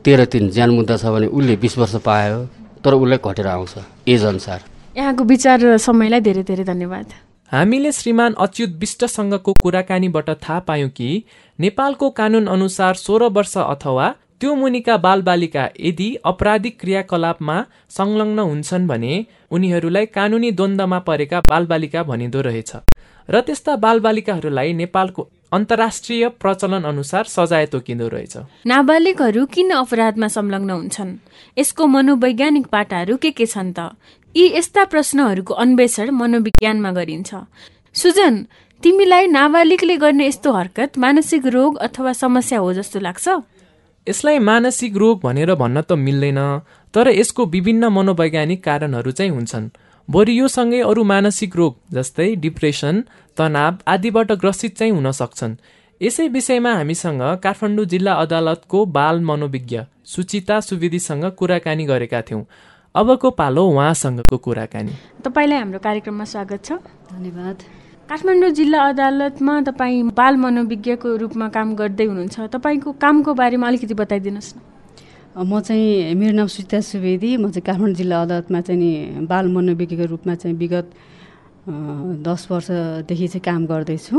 Speaker 4: तेह्र तिन ज्यान मुद्दा छ भने उसले बिस वर्ष पायो तर उसलाई घटेर आउँछ एज अनुसार।
Speaker 2: यहाँको विचार र समयलाई धेरै धेरै धन्यवाद।
Speaker 1: हामीले श्रीमान अच्युत विष्टसँगको कुराकानीबाट थाहा पायौँ कि नेपालको कानुन अनुसार सोह्र वर्ष अथवा त्यो मुनिका बालबालिका यदि अपराधिक क्रियाकलापमा संलग्न हुन्छन् भने उनीहरूलाई कानुनी द्वन्द्वमा परेका बालबालिका भनिँदो रहेछ। र त्यस्ता बालबालिकाहरूलाई नेपालको अन्तर्राष्ट्रिय प्रचलन अनुसार सजाय तोकिँदो रहेछ।
Speaker 2: नाबालिगहरू किन अपराधमा संलग्न हुन्छन्? यसको मनोवैज्ञानिक पाटाहरू के के छन् त? यी यस्ता प्रश्नहरूको अन्वेषण मनोविज्ञानमा गरिन्छ। सुजन तिमीलाई नाबालिगले गर्ने यस्तो हरकत मानसिक रोग अथवा समस्या हो जस्तो लाग्छ?
Speaker 1: यसलाई मानसिक रोग भनेर भन्न त मिल्दैन तर यसको विभिन्न मनोवैज्ञानिक कारणहरू चाहिँ हुन्छन्। बरु यो सँगै अरू मानसिक रोग जस्तै डिप्रेसन तनाव आदिबाट ग्रसित चाहिँ हुन सक्छन्। यसै विषयमा हामीसँग काठमाडौँ जिल्ला अदालतको बाल मनोविज्ञ सुचिता सुवेदीसँग कुराकानी गरेका थियौँ। अबको पालो उहाँसँगको कुराकानी।
Speaker 2: तपाईँलाई हाम्रो कार्यक्रममा स्वागत छ।
Speaker 3: धन्यवाद।
Speaker 2: काठमाडौँ जिल्ला अदालतमा तपाईँ बाल मनोविज्ञको रूपमा काम गर्दै हुनुहुन्छ। तपाईँको कामको बारेमा अलिकति बताइदिनुहोस् न।
Speaker 5: म चाहिँ मेरो नाम सुचिता सुवेदी। म चाहिँ काठमाडौँ जिल्ला अदालतमा चाहिँ नि बाल मनोविज्ञको रूपमा चाहिँ विगत दस वर्षदेखि चाहिँ काम गर्दैछु।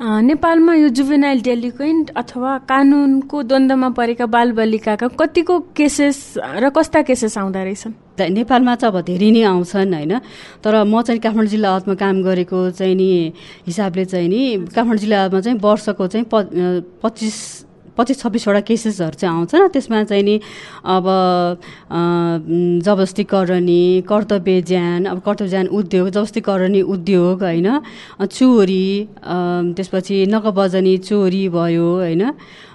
Speaker 2: नेपालमा यो जुभेनाइल डेलिक्वेन्ट अथवा कानुनको द्वन्द्वमा परेका बालबालिकाका कतिको केसेस र कस्ता केसेस आउँदो रहेछन्?
Speaker 5: नेपालमा चाहिँ अब धेरै नै आउँछन् होइन? तर म चाहिँ काठमाडौँ जिल्ला अदालतमा काम गरेको चाहिँ नि हिसाबले चाहिँ नि काठमाडौँ जिल्लामा चाहिँ वर्षको चाहिँ पच्चिस पच्चिस छब्बिसवटा केसेसहरू चाहिँ आउँछ। त्यसमा चाहिँ नि अब जबस्तीकरणी कर्तव्य ज्यान अब कर्तव्य ज्यान उद्योग जबस्तीकरणी उद्योग होइन? चोरी त्यसपछि नगबजनी चोरी भयो होइन?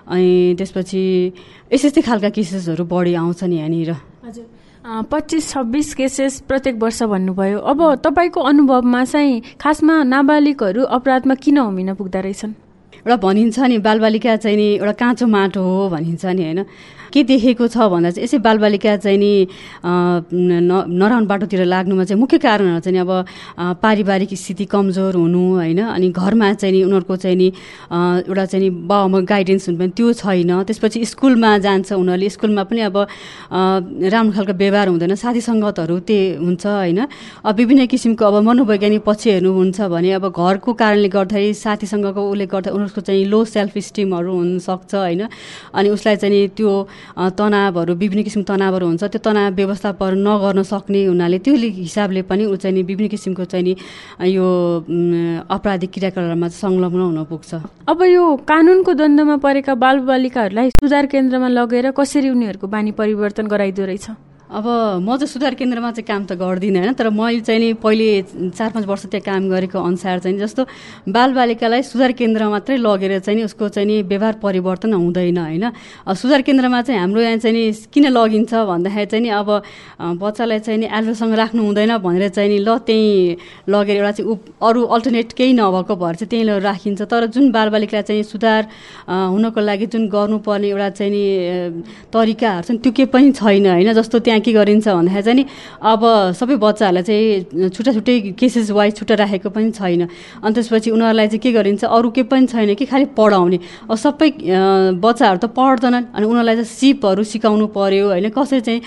Speaker 5: अनि त्यसपछि यस्तै यस्तै खालका केसेसहरू बढी आउँछन् यहाँनिर।
Speaker 2: हजुर। पच्चिस छब्बिस केसेस प्रत्येक वर्ष भन्नुभयो। अब तपाईँको अनुभवमा चाहिँ खासमा नाबालिगहरू अपराधमा किन होमिन पुग्दो रहेछन्?
Speaker 5: एउटा भनिन्छ नि बालबालिका चाहिँ नि एउटा काँचो माटो हो भनिन्छ नि होइन? के देखेको छ भन्दा चाहिँ यसै बालबालिका चाहिँ नि नराम्रो बाटोतिर लाग्नुमा चाहिँ मुख्य कारणहरू चाहिँ अब पारिवारिक स्थिति कमजोर हुनु होइन अनि घरमा चाहिँ नि उनीहरूको चाहिँ नि एउटा चाहिँ नि बाबामा गाइडेन्स हुनु पनि त्यो छैन। त्यसपछि स्कुलमा जान्छ उनीहरूले स्कुलमा पनि अब राम्रो खालको व्यवहार हुँदैन साथी सङ्गतहरू त्यही हुन्छ होइन। अब विभिन्न किसिमको अब मनोवैज्ञानिक पक्ष हेर्नुहुन्छ भने अब घरको कारणले गर्दाखेरि साथीसँगको उसले गर्दा उनीहरूको चाहिँ लो सेल्फ स्टिमहरू हुनसक्छ होइन। अनि उसलाई चाहिँ त्यो तनावहरू विभिन्न किसिमको तनावहरू हुन्छ त्यो तनाव व्यवस्थापन नगर्न सक्ने हुनाले त्यो हिसाबले पनि ऊ चाहिँ नि विभिन्न किसिमको चाहिँ नि यो अपराधिक क्रियाकलापमा संलग्न हुन पुग्छ।
Speaker 2: अब यो कानुनको द्वन्द्वमा परेका बालबालिकाहरूलाई सुधार केन्द्रमा लगेर कसरी उनीहरूको बानी परिवर्तन गराइदो रहेछ?
Speaker 5: अब म चाहिँ सुधार केन्द्रमा चाहिँ काम त गर्दिनँ होइन तर मैले चाहिँ नि पहिले चार पाँच वर्ष त्यहाँ काम गरेको अनुसार चाहिँ जस्तो बालबालिकालाई सुधार केन्द्र मात्रै लगेर चाहिँ नि उसको चाहिँ नि व्यवहार परिवर्तन हुँदैन होइन। सुधार केन्द्रमा चाहिँ हाम्रो यहाँ चाहिँ नि किन लगिन्छ भन्दाखेरि चाहिँ नि अब बच्चालाई चाहिँ नि एल्डरसँग राख्नु हुँदैन भनेर चाहिँ नि ल त्यहीँ लगेर एउटा चाहिँ अरू अल्टरनेट केही नभएको भएर चाहिँ त्यहीँ राखिन्छ। तर जुन बालबालिकालाई चाहिँ सुधार हुनको लागि जुन गर्नुपर्ने एउटा चाहिँ नि तरिकाहरू चाहिँ त्यो केही पनि छैन होइन जस्तो त्यहाँ के गरिन्छ भन्दाखेरि चाहिँ नि अब सबै बच्चाहरूलाई चाहिँ छुट्टा छुट्टै केसेस वाइज छुट्टा राखेको पनि छैन। अनि त्यसपछि उनीहरूलाई चाहिँ के गरिन्छ अरू केही पनि छैन कि खालि पढाउने। अब सबै बच्चाहरू त पढ्दैनन् अनि उनीहरूलाई चाहिँ सिपहरू सिकाउनु पऱ्यो होइन। कसरी चाहिँ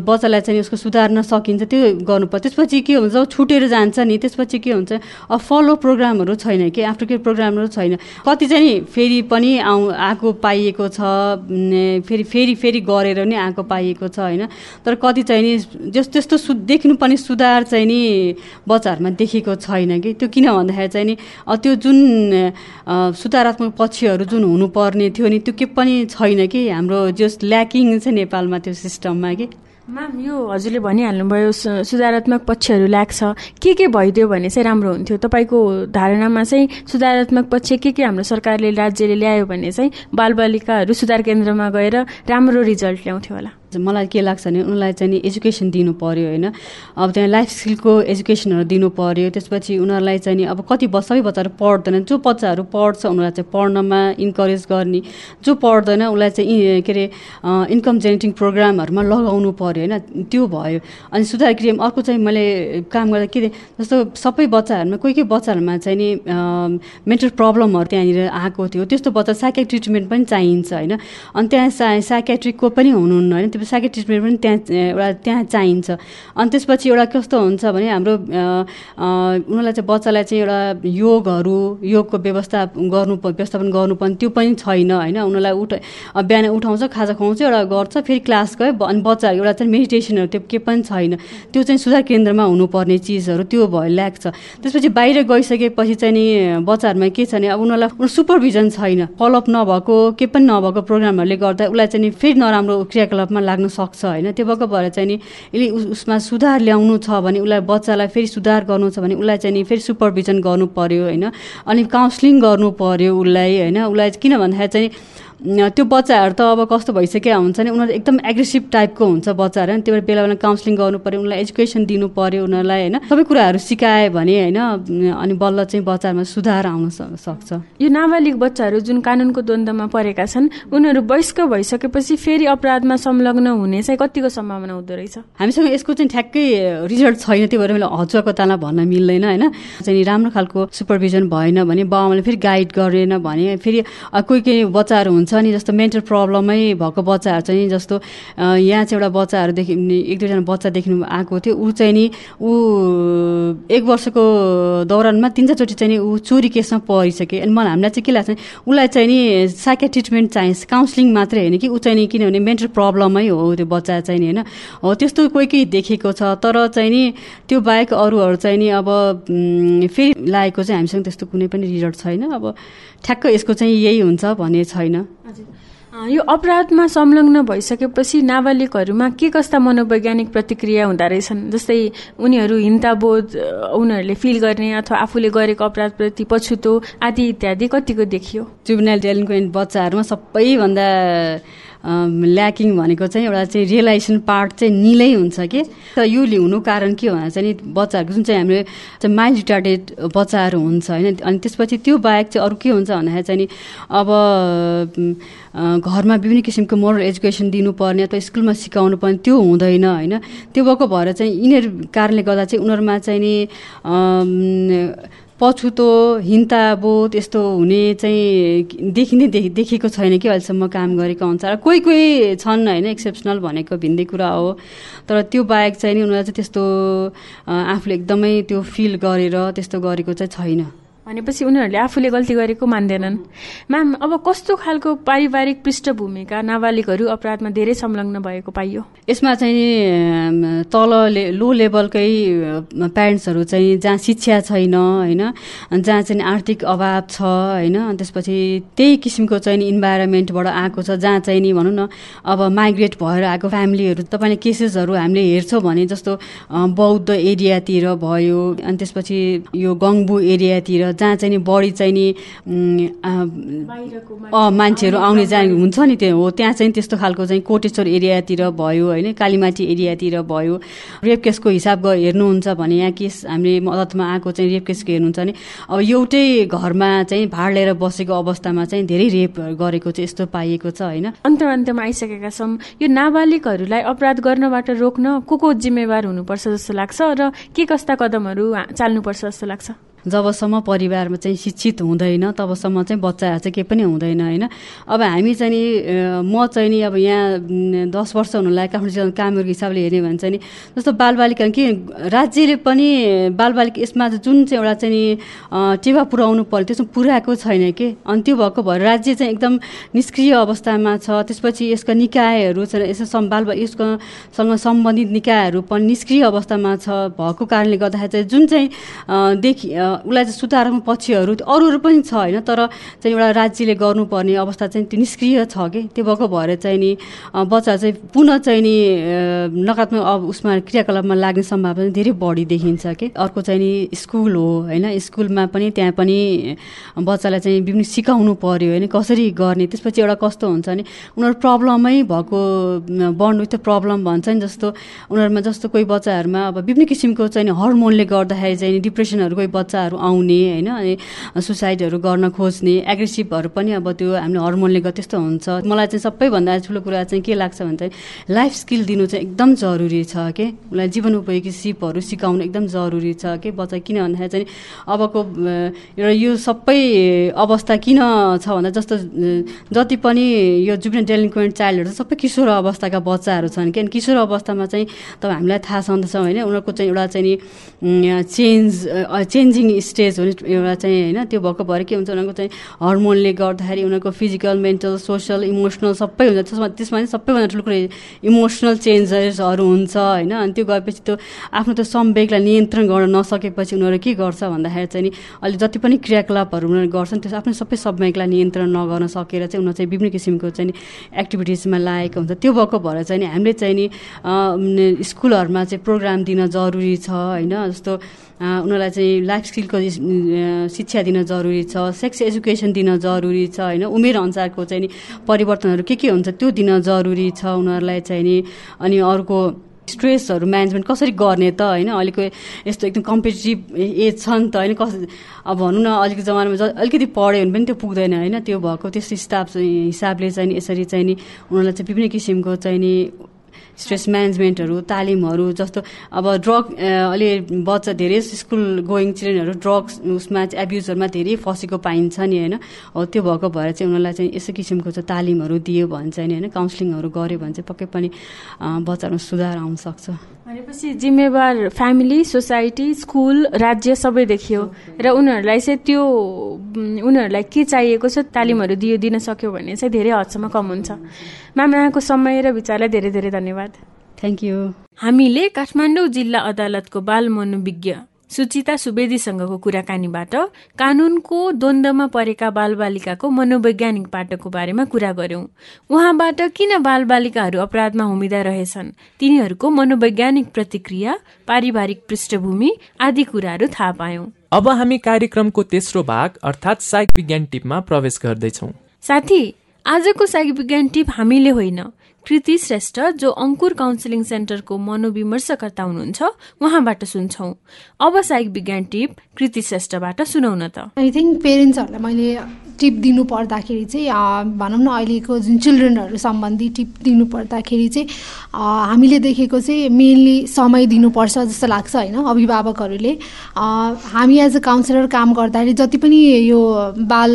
Speaker 5: बच्चालाई चाहिँ उसको सुधार्न सकिन्छ त्यो गर्नु पर्यो। त्यसपछि के हुन्छ छुटेर जान्छ नि। त्यसपछि के हुन्छ अब फलो प्रोग्रामहरू छैन कि आफ्टर केयर प्रोग्रामहरू छैन। कति चाहिँ फेरि पनि आउ आएको पाइएको छ फेरि फेरि फेरि गरेर नि आएको पाइएको छ होइन। तर कति चाहिँ नि जस त्यस्तो सु देख्नुपर्ने सुधार चाहिँ नि बच्चाहरूमा देखेको छैन कि। त्यो किन भन्दाखेरि चाहिँ नि त्यो जुन सुधारात्मक पक्षहरू जुन हुनुपर्ने थियो नि त्यो के पनि छैन कि हाम्रो जस ल्याकिङ छ नेपालमा त्यो सिस्टममा कि।
Speaker 2: म्याम यो हजुरले भनिहाल्नुभयो सुधारात्मक पक्षहरू लाग्छ के के भइदियो भने चाहिँ राम्रो हुन्थ्यो? तपाईँको धारणामा चाहिँ सुधारात्मक पक्ष के के हाम्रो सरकारले राज्यले ल्यायो भने चाहिँ बालबालिकाहरू सुधार केन्द्रमा गएर राम्रो रिजल्ट ल्याउँथ्यो होला।
Speaker 5: मलाई के लाग्छ भने उनीहरूलाई चाहिँ नि एजुकेसन दिनु पऱ्यो होइन। अब त्यहाँ लाइफ स्किलको एजुकेसनहरू दिनु पऱ्यो त्यसपछि उनीहरूलाई चाहिँ नि अब कति सबै बच्चाहरू पढ्दैन जो बच्चाहरू पढ्छ उनीहरूलाई चाहिँ पढ्नमा इन्करेज गर्ने जो पढ्दैन उसलाई चाहिँ के अरे इन्कम जेनेरेटिङ प्रोग्रामहरूमा लगाउनु पऱ्यो होइन त्यो भयो। अनि सुधार क्रिम अर्को चाहिँ मैले काम गर्दा के जस्तो सबै बच्चाहरूमा कोही कोही बच्चाहरूमा चाहिँ नि मेन्टल प्रब्लमहरू त्यहाँनिर आएको थियो त्यस्तो बच्चा साइकेक ट्रिटमेन्ट पनि चाहिन्छ होइन। अनि त्यहाँ सा साइकेट्रिकको पनि हुनुहुन्न होइन साइकेट ट्रिटमेन्ट पनि त्यहाँ एउटा त्यहाँ चाहिन्छ। अनि त्यसपछि एउटा कस्तो हुन्छ भने हाम्रो उनीहरूलाई चाहिँ बच्चालाई चाहिँ एउटा योगहरू योगको व्यवस्था गर्नु व्यवस्थापन गर्नुपर्ने त्यो पनि छैन होइन? उनीहरूलाई उठ बिहान उठाउँछ खाजा खुवाउँछ एउटा गर्छ फेरि क्लास गयो अनि बच्चाहरू एउटा चाहिँ मेडिटेसनहरू त्यो के पनि छैन। त्यो चाहिँ सुधार केन्द्रमा हुनुपर्ने चिजहरू त्यो भयो ल्याक्छ त्यसपछि बाहिर गइसकेपछि चाहिँ नि बच्चाहरूमा के छ भने अब उनीहरूलाई सुपरभिजन छैन। फलोअप नभएको के पनि नभएको प्रोग्रामहरूले गर्दा उसलाई चाहिँ फेरि नराम्रो क्रियाकलापमा लाग्न सक्छ होइन? त्यो भएको भएर चाहिँ नि यसले उसमा सुधार ल्याउनु छ भने उसलाई बच्चालाई फेरि सुधार गर्नु छ भने उसलाई चाहिँ नि फेरि सुपरभिजन गर्नु पऱ्यो होइन? अनि काउन्सिलिङ गर्नु पऱ्यो उसलाई होइन? उसलाई किन भन्दाखेरि चाहिँ त्यो बच्चाहरू त अब कस्तो भइसकेका हुन्छ नि? उनीहरू एकदम एग्रेसिभ टाइपको हुन्छ बच्चाहरू होइन त्यो बेला बेला काउन्सिलिङ गर्नु पऱ्यो उनीहरूलाई एजुकेसन दिनु पऱ्यो उनीहरूलाई होइन? सबै कुराहरू सिकायो भने होइन अनि बल्ल चाहिँ बच्चाहरूमा सुधार आउन सक्छ।
Speaker 2: यो नाबालिग बच्चाहरू जुन कानुनको द्वन्द्वमा परेका छन् उनीहरू वयस्क भइसकेपछि फेरि अपराधमा संलग्न हुने चाहिँ कतिको सम्भावना हुँदो रहेछ?
Speaker 5: हामीसँग यसको चाहिँ ठ्याक्कै रिजल्ट छैन त्यो भएर मैले हजुरको ताला भन्न मिल्दैन होइन? चाहिँ राम्रो खालको सुपरभिजन भएन भने बाबाले फेरि गाइड गरेन भने फेरि कोही कोही बच्चाहरू हुन्छ हुन्छ नि जस्तो मेन्टल प्रब्लमै भएको बच्चाहरू चाहिँ जस्तो यहाँ चाहिँ एउटा बच्चाहरूदेखि एक दुईजना बच्चा देख्नु आएको थियो ऊ चाहिँ नि ऊ एक वर्षको दौरानमा तिन चारचोटि चाहिँ नि ऊ चोरी केसमा परिसक्यो अनि मलाई हामीलाई चाहिँ के लाग्छ उसलाई चाहिँ नि साइके ट्रिटमेन्ट चाहिन्छ काउन्सिलिङ मात्रै होइन कि ऊ चाहिँ नि किनभने मेन्टल प्रब्लमै हो त्यो बच्चा चाहिँ नि होइन? हो त्यस्तो कोही कोही देखेको छ तर चाहिँ नि त्यो बाहेक अरूहरू चाहिँ नि अब फेरि लागेको चाहिँ हामीसँग त्यस्तो कुनै पनि रिजल्ट छैन। अब ठ्याक्क यसको चाहिँ यही हुन्छ भन्ने छैन।
Speaker 2: यो अपराधमा संलग्न भइसकेपछि नाबालिगहरूमा के कस्ता मनोवैज्ञानिक प्रतिक्रिया हुँदो रहेछन्? जस्तै उनीहरू हिंताबोध उनीहरूले फिल गर्ने अथवा आफूले गरेको अपराधप्रति पछुतो आदि इत्यादि कतिको देखियो?
Speaker 5: जुबिनाइल डेलिन्क्वेन्ट बच्चाहरूमा सबैभन्दा ल्याकिङ भनेको चाहिँ एउटा चाहिँ रियलाइजेसन पार्ट चाहिँ निलै हुन्छ कि? त यो हुनु कारण के भन्दा चाहिँ बच्चाहरूको जुन चाहिँ हाम्रो माइल्ड रिटार्डेड बच्चाहरू हुन्छ होइन अनि त्यसपछि त्यो बाहेक चाहिँ अरू के हुन्छ भन्दाखेरि चाहिँ अब घरमा विभिन्न किसिमको मोरल एजुकेसन दिनुपर्ने अथवा स्कुलमा सिकाउनु पर्ने त्यो हुँदैन होइन। त्यो भएको भएर चाहिँ यिनीहरू कारणले गर्दा चाहिँ उनीहरूमा चाहिँ नि पछुतो हिन्ताबोध यस्तो हुने चाहिँ देखिने देखेको छैन कि अहिलेसम्म काम गरेको अनुसार। कोही कोही छन् होइन एक्सेप्सनल भनेको भिन्दै कुरा हो। तर त्यो बाहेक चाहिँ नि उनीहरूलाई चाहिँ त्यस्तो आफूले एकदमै त्यो फिल गरेर त्यस्तो गरेको चाहिँ छैन।
Speaker 2: भनेपछि उनीहरूले आफूले गल्ती गरेको मान्दैनन्। म्याम अब कस्तो खालको पारिवारिक पृष्ठभूमिका नाबालिगहरू अपराधमा धेरै संलग्न भएको पाइयो?
Speaker 5: यसमा चाहिँ तल लो लेभलकै प्यारेन्ट्सहरू चाहिँ जहाँ शिक्षा छैन होइन जहाँ चाहिँ आर्थिक अभाव छ होइन त्यसपछि त्यही किसिमको चाहिँ इन्भाइरोमेन्टबाट आएको छ जहाँ चाहिँ नि भनौँ न अब माइग्रेट भएर आएको फ्यामिलीहरू तपाईँले केसेसहरू हामीले हेर्छौँ भने जस्तो बौद्ध एरियातिर भयो अनि त्यसपछि यो गङ्बु एरियातिर जहाँ चाहिँ नि बढी चाहिँ नि मान्छेहरू आउने चाहिँ हुन्छ नि त्यो। हो त्यहाँ चाहिँ त्यस्तो खालको चाहिँ कोटेश्वर एरियातिर भयो होइन कालीमाटी एरियातिर भयो। रेप केसको हिसाब हेर्नुहुन्छ भने यहाँ केस हामीले मद्दतमा आएको चाहिँ रेप केसको हेर्नुहुन्छ भने अब एउटै घरमा चाहिँ भाड लिएर बसेको अवस्थामा चाहिँ धेरै रेप गरेको चाहिँ यस्तो पाइएको छ होइन।
Speaker 2: अन्त अन्त्यमा आइसकेका छौँ। यो नाबालिगहरूलाई अपराध गर्नबाट रोक्न को को जिम्मेवार हुनुपर्छ जस्तो लाग्छ र के कस्ता कदमहरू चाल्नुपर्छ जस्तो लाग्छ?
Speaker 5: जबसम्म परिवारमा चाहिँ शिक्षित हुँदैन तबसम्म चाहिँ बच्चाहरू चाहिँ केही पनि हुँदैन होइन? अब हामी चाहिँ नि म चाहिँ नि अब यहाँ दस वर्ष हुनुलाई काठमाडौँ कामहरूको हिसाबले हेऱ्यो भने चाहिँ नि जस्तो बालबालिका के राज्यले पनि बालबालिका यसमा जुन चाहिँ एउटा चाहिँ नि टेवा पुऱ्याउनु पर्यो त्यसमा पुऱ्याएको छैन कि? अनि त्यो भएको भएर राज्य चाहिँ एकदम निष्क्रिय अवस्थामा छ त्यसपछि यसका निकायहरू छ यसो बाल यसको सँग सम्बन्धित निकायहरू पनि निष्क्रिय अवस्थामा छ भएको कारणले गर्दाखेरि चाहिँ जुन चाहिँ देखि उसलाई चाहिँ सुधार्नु पक्षहरू अरू अरू पनि छ होइन तर चाहिँ एउटा राज्यले गर्नुपर्ने अवस्था चाहिँ त्यो निष्क्रिय छ कि? त्यो भएको भएर चाहिँ नि बच्चा चाहिँ पुनः चाहिँ नि नकारात्मक अब उसमा क्रियाकलापमा लाग्ने सम्भावना धेरै बढी देखिन्छ कि? अर्को चाहिँ नि स्कुल हो होइन? स्कुलमा पनि त्यहाँ पनि बच्चालाई चाहिँ विभिन्न सिकाउनु पऱ्यो होइन? कसरी गर्ने? त्यसपछि एउटा कस्तो हुन्छ भने उनीहरू प्रब्लमै भएको बन्ड विथ प्रब्लम भन्छ नि जस्तो। उनीहरूमा जस्तो कोही बच्चाहरूमा अब विभिन्न किसिमको चाहिँ हर्मोनले गर्दाखेरि चाहिँ डिप्रेसनहरू कोही बच्चा आउने होइन? अनि सुसाइडहरू गर्न खोज्ने एग्रेसिभहरू पनि अब त्यो हामीले हर्मोनले गर्दा त्यस्तो हुन्छ। मलाई चाहिँ सबैभन्दा ठुलो कुरा चाहिँ के लाग्छ भने चाहिँ लाइफ स्किल दिनु चाहिँ एकदम जरुरी छ के? उसलाई जीवन उपयोगी सिपहरू सिकाउनु एकदम जरुरी छ के? बच्चा किन भन्दाखेरि चाहिँ अबको एउटा यो सबै अवस्था किन छ भन्दा जस्तो जति पनि यो जुबिन डेलिक्वेन्ट चाइल्डहरू सबै किशोर अवस्थाका बच्चाहरू छन् किन किशोर अवस्थामा चाहिँ तपाईँ हामीलाई थाहा छँदछ होइन? उनीहरूको चाहिँ एउटा चाहिँ नि चेन्ज चेन्जिङ स्टेज हो एउटा चाहिँ होइन त्यो भएको भएर के हुन्छ उनीहरूको चाहिँ हर्मोनले गर्दाखेरि उनीहरूको फिजिकल मेन्टल सोसल इमोसनल सबै हुन्छ। त्यसमा त्यसमा चाहिँ सबैभन्दा ठुलो कुरो इमोसनल चेन्जेसहरू हुन्छ होइन। अनि त्यो गएपछि त्यो आफ्नो त्यो सम्वेगलाई नियन्त्रण गर्न नसकेपछि उनीहरू के गर्छ भन्दाखेरि चाहिँ नि अहिले जति पनि क्रियाकलापहरू उनीहरू गर्छन् त्यो आफ्नो सबै सम्वेगलाई नियन्त्रण नगर्न सकेर चाहिँ उनीहरू चाहिँ विभिन्न किसिमको चाहिँ एक्टिभिटिजमा लागेको हुन्छ। त्यो भएको भएर चाहिँ नि हामीले चाहिँ नि स्कुलहरूमा चाहिँ प्रोग्राम दिन जरुरी छ होइन। जस्तो उनीहरूलाई चाहिँ लाइफ स्किलको शिक्षा दिन जरुरी छ सेक्स एजुकेसन दिन जरुरी छ होइन? उमेर अनुसारको चाहिँ नि परिवर्तनहरू के के हुन्छ त्यो दिन जरुरी छ उनीहरूलाई चाहिँ नि। अनि अर्को स्ट्रेसहरू म्यानेजमेन्ट कसरी गर्ने त होइन? अहिलेको यस्तो एकदम कम्पिटेटिभ एज छ नि त होइन? कस अब भनौँ न अलिकति जमानामा अलिकति पढ्यो भने पनि त्यो पुग्दैन होइन? त्यो भएको त्यस्तो हिसाब हिसाबले चाहिँ यसरी चाहिँ नि उनीहरूलाई चाहिँ विभिन्न किसिमको चाहिँ नि स्ट्रेस म्यानेजमेन्टहरू तालिमहरू जस्तो अब ड्रग अहिले बच्चा धेरै स्कुल गोइङ चिल्ड्रेनहरू ड्रग्स उसमा एब्युजहरूमा धेरै फसेको पाइन्छ नि होइन? हो त्यो भएको भएर चाहिँ उनीहरूलाई चाहिँ यसो किसिमको चाहिँ तालिमहरू दियो भने चाहिँ होइन? काउन्सिलिङहरू गऱ्यो भने चाहिँ पक्कै पनि बच्चाहरूमा सुधार आउन सक्छ।
Speaker 2: भनेपछि जिम्मेवार फ्यामिली सोसाइटी स्कुल राज्य सबै देखियो। र उनीहरूलाई चाहिँ त्यो उनीहरूलाई के चाहिएको छ तालिमहरू दियो दिन सक्यो भने चाहिँ धेरै हदसम्म कम हुन्छ। म्याम यहाँको समय र विचारलाई धेरै धेरै धन्यवाद।
Speaker 5: थ्याङ्क यू
Speaker 2: हामीले काठमाडौँ जिल्ला अदालतको बाल मनोविज्ञ सुचिता सुवेदीसँगको कुराकानीबाट कानूनको द्वन्द्वमा परेका बालबालिकाको मनोवैज्ञानिक पाटोको बारेमा कुरा गर्यौं उहाँबाट किन बालबालिकाहरू अपराधमा हुमिँदा रहेछन्? तिनीहरूको मनोवैज्ञानिक प्रतिक्रिया पारिवारिक पृष्ठभूमि आदि कुराहरू थाहा पायौं।
Speaker 1: अब हामी कार्यक्रमको तेस्रो भाग अर्थात् साइक विज्ञान टिपमा प्रवेश गर्दैछौ।
Speaker 2: साथी आजको साइक विज्ञान टिप हामीले होइन। कृति श्रेष्ठ जो अङ्कुर काउन्सिलिङ सेन्टरको मनोविमर्शकर्ता हुनुहुन्छ उहाँबाट सुन्छौँ। अब साइक विज्ञान टिप कृति श्रेष्ठबाट सुनाउन त।
Speaker 6: आई थिङ्क पेरेन्ट्सहरूलाई मैले टिप दिनु पर्दाखेरि चाहिँ भनौँ न अहिलेको जुन चिल्ड्रेनहरू सम्बन्धी टिप दिनु पर्दाखेरि चाहिँ हामीले देखेको चाहिँ मेनली समय दिनुपर्छ जस्तो लाग्छ होइन अभिभावकहरूले। हामी एज अ काउन्सिलर काम गर्दाखेरि जति पनि यो बाल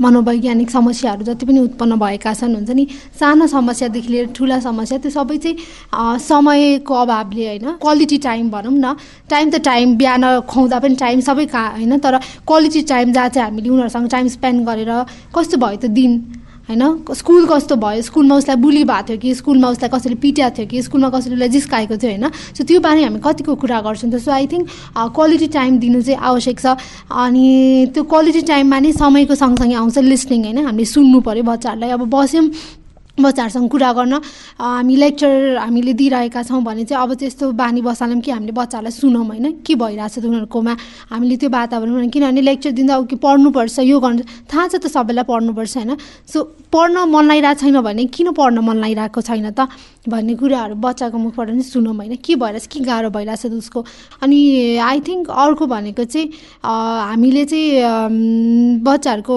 Speaker 6: मनोवैज्ञानिक समस्याहरू जति पनि उत्पन्न भएका छन् हुन्छ नि सानो समस्यादेखि लिएर ठुला समस्या त्यो सबै चाहिँ समयको अभावले होइन क्वालिटी टाइम भनौँ न टाइम त टाइम बिहान खुवाउँदा पनि टाइम सबै का होइन तर क्वालिटी टाइम जहाँ चाहिँ हामीले उनीहरूसँग टाइम स्पेन्ड गरेर कस्तो भयो त दिन? होइन? स्कुल कस्तो भयो? स्कुलमा उसलाई बुली भएको थियो कि? स्कुलमा उसलाई कसैले पिट्याएको थियो कि? स्कुलमा कसैले उसलाई जिस्काएको थियो होइन? सो त्यो बारे हामी कतिको कुरा गर्छौँ त? So I think quality time दिनु चाहिँ आवश्यक छ। अनि त्यो क्वालिटी टाइममा नै समयको सँगसँगै आउँछ लिसनिङ होइन? हामीले सुन्नु पऱ्यो बच्चाहरूलाई। अब बस्यौँ बच्चाहरूसँग कुरा गर्न हामी लेक्चर हामीले दिइरहेका छौँ भने चाहिँ अब चाहिँ यस्तो बानी बसालौँ कि हामीले बच्चाहरूलाई सुनौँ होइन? के भइरहेछ त उनीहरूकोमा? हामीले त्यो वातावरण किनभने लेक्चर दिँदा कि पढ्नुपर्छ यो गर्नु थाहा छ त सबैलाई पढ्नुपर्छ होइन? सो पढ्न मन लागिरहेको छैन भने किन पढ्न मन लागिरहेको छैन त भन्ने कुराहरू बच्चाको मुखबाट नै सुनौँ होइन? के भइरहेछ के गाह्रो भइरहेछ त उसको? अनि आई थिङ्क अर्को भनेको चाहिँ हामीले चाहिँ बच्चाहरूको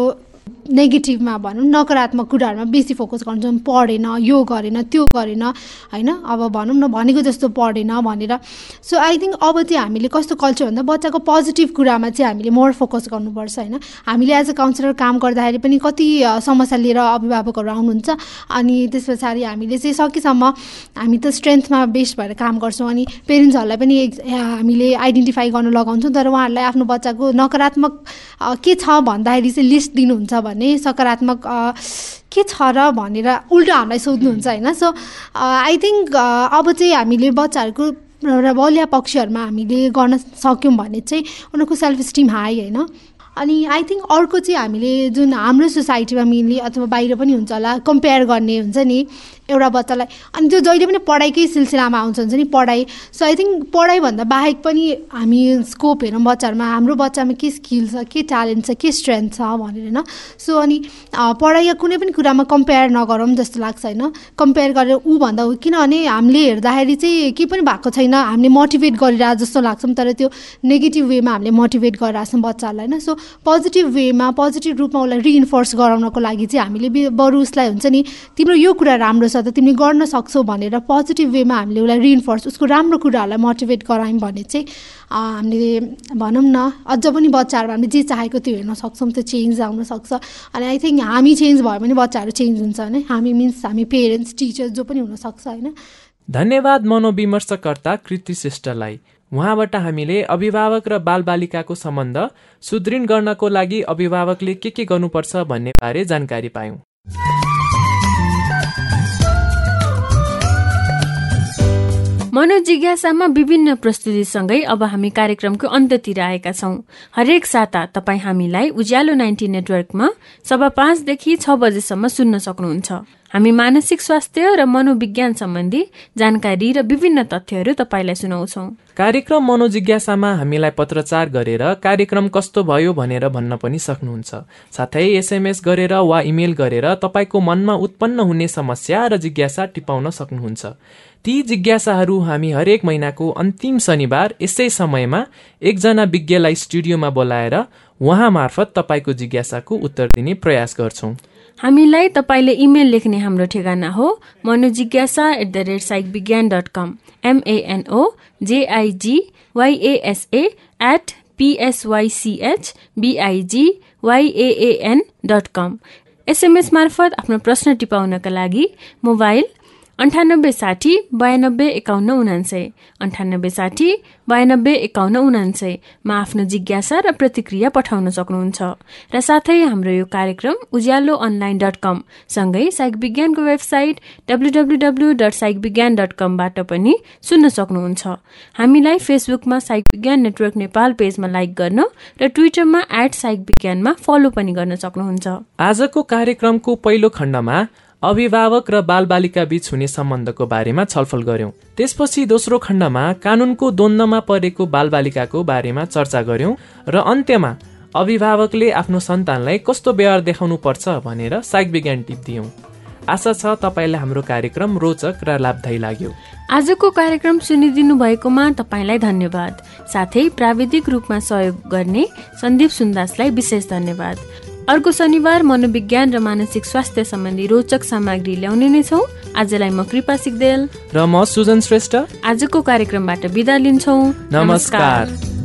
Speaker 6: नेगेटिभमा भनौँ नकारात्मक कुराहरूमा बेसी फोकस गर्छौँ पढेन यो गरेन त्यो गरेन होइन? अब भनौँ न भनेको जस्तो पढेन भनेर। सो आई थिङ्क अब चाहिँ हामीले कस्तो कल्चर भन्दा बच्चाको पोजिटिभ कुरामा चाहिँ हामीले मोर फोकस गर्नुपर्छ होइन? हामीले एज अ काउन्सिलर काम गर्दाखेरि पनि कति समस्या लिएर अभिभावकहरू आउनुहुन्छ अनि त्यस पछाडि हामीले चाहिँ सकेसम्म हामी त स्ट्रेन्थमा बेस्ड भएर काम गर्छौँ अनि पेरेन्ट्सहरूलाई पनि हामीले आइडेन्टिफाई गर्न लगाउँछौँ तर उहाँहरूलाई आफ्नो बच्चाको नकारात्मक के छ भन्दाखेरि चाहिँ लिस्ट दिनुहुन्छ भने भने सकारात्मक के छ र भनेर उल्टो हामीलाई सोध्नुहुन्छ होइन। सो आई थिङ्क अब चाहिँ हामीले बच्चाहरूको एउटा बलिया पक्षहरूमा हामीले गर्न सक्यौँ भने चाहिँ उनीहरूको सेल्फ स्टिम हाई होइन। अनि आई थिङ्क अर्को चाहिँ हामीले जुन हाम्रो सोसाइटीमा मेनली अथवा बाहिर पनि हुन्छ होला कम्पेयर गर्ने हुन्छ नि। एउटा बच्चालाई। अनि त्यो जहिले पनि पढाइकै सिलसिलामा आउँछ हुन्छ नि पढाइ। सो आई थिङ्क पढाइभन्दा बाहेक पनि हामी स्कोप हेरौँ बच्चाहरूमा। हाम्रो बच्चामा के स्किल छ के ट्यालेन्ट छ के स्ट्रेन्थ छ भनेर होइन। सो अनि पढाइ या कुनै पनि कुरामा कम्पेयर नगरौँ जस्तो लाग्छ होइन। कम्पेयर गरेर ऊ भन्दा ऊ किनभने हामीले हेर्दाखेरि चाहिँ केही पनि भएको छैन। हामीले मोटिभेट गरिरहेको जस्तो लाग्छौँ तर त्यो नेगेटिभ वेमा हामीले मोटिभेट गरिरहेको छौँ बच्चाहरूलाई होइन। सो पोजिटिभ वेमा पोजिटिभ रूपमा उसलाई रिइन्फोर्स गराउनको लागि चाहिँ हामीले बरु उसलाई हुन्छ नि तिम्रो यो कुरा राम्रो छ त तिमीले गर्न सक्छौ भनेर पोजिटिभ वेमा हामीले उसलाई रिइन्फोर्स उसको राम्रो कुराहरूलाई मोटिभेट गरायौँ भने चाहिँ हामीले भनौँ न अझ पनि बच्चाहरू हामीले जे चाहेको त्यो हेर्न सक्छौँ त्यो चेन्ज आउन सक्छ। अनि आई थिङ्क हामी चेन्ज भयो भने बच्चाहरू चेन्ज हुन्छ होइन? हामी मिन्स हामी पेरेन्ट्स टिचर्स जो पनि हुनसक्छ होइन?
Speaker 1: धन्यवाद मनोविमर्शकर्ता कृति श्रेष्ठलाई। उहाँबाट हामीले अभिभावक र बालबालिकाको सम्बन्ध सुदृढ गर्नको लागि अभिभावकले के के गर्नुपर्छ भन्ने बारे जानकारी पायौँ।
Speaker 2: मनोजिज्ञासामा विभिन्न प्रस्तुतिसँगै अब हामी कार्यक्रमको अन्त्यतिर आएका छौं। हरेक साता तपाईँ हामीलाई उज्यालो नाइन्टी नेटवर्कमा सभा पाँचदेखि छ बजेसम्म सुन्न सक्नुहुन्छ। हामी मानसिक स्वास्थ्य र मनोविज्ञान सम्बन्धी जानकारी र विभिन्न तथ्यहरू तपाईँलाई सुनाउँछौ।
Speaker 1: कार्यक्रम मनोजिज्ञासामा हामीलाई पत्रचार गरेर कार्यक्रम कस्तो भयो भनेर भन्न पनि सक्नुहुन्छ। साथै एसएमएस गरेर वा इमेल गरेर तपाईँको मनमा उत्पन्न हुने समस्या र जिज्ञासा टिपाउन सक्नुहुन्छ। ती जिज्ञासाहरू हामी हरेक महिनाको अन्तिम शनिबार यसै समयमा एकजना विज्ञलाई स्टुडियोमा बोलाएर उहाँ मार्फत तपाईँको जिज्ञासाको उत्तर दिने प्रयास गर्छौँ।
Speaker 2: हामीलाई तपाईँले इमेल लेख्ने हाम्रो ठेगाना हो। मनोजिज्ञासा at the rate psych Vigyan dot com MNO JIG YASA at PSYCH BIG YAN dot com SMS मार्फत आफ्नो प्रश्न टिपाउनका लागि मोबाइल अन्ठानब्बे साठी बयानब्बे एकाउन्न उनान्सय। अन्ठानब्बे साठी बयानब्बे एकाउन्न उनान्सयमा आफ्नो जिज्ञासा र प्रतिक्रिया पठाउन सक्नुहुन्छ। र साथै हाम्रो यो कार्यक्रम उज्यालो अनलाइन डट कम सँगै साइक विज्ञानको website WWW dot psych Vigyan dot कमबाट पनि सुन्न सक्नुहुन्छ। हामीलाई फेसबुकमा साइक विज्ञान नेटवर्क नेपाल पेजमा लाइक गर्न र ट्विटरमा एट साइक विज्ञानमा फलो पनि गर्न सक्नुहुन्छ।
Speaker 1: आजको कार्यक्रमको पहिलो खण्डमा अभिभावक र बालबालिका बीच हुने सम्बन्धको बारेमा छलफल गर्यौं त्यसपछि दोस्रो खण्डमा कानूनको द्वन्द्वमा परेको बालबालिकाको बारेमा चर्चा गर्यौं र अन्त्यमा अभिभावकले आफ्नो सन्तानलाई कस्तो व्यवहार देखाउनु पर्छ भनेर साइक विज्ञान टिप दियौं। आशा छ तपाईँलाई हाम्रो कार्यक्रम रोचक र लाभदायी लाग्यो।
Speaker 2: आजको कार्यक्रम सुनिदिनु भएकोमा तपाईँलाई धन्यवाद। साथै प्राविधिक रूपमा सहयोग गर्ने सन्दीप सुन्दासलाई विशेष धन्यवाद। अर्को शनिबार मनोविज्ञान र मानसिक स्वास्थ्य सम्बन्धी रोचक सामग्री ल्याउने नै छौ। आजलाई म कृपा सिक्देल
Speaker 1: र म सुजन श्रेष्ठ।
Speaker 2: आजको कार्यक्रमबाट विदा लिन्छौ।
Speaker 1: नमस्कार।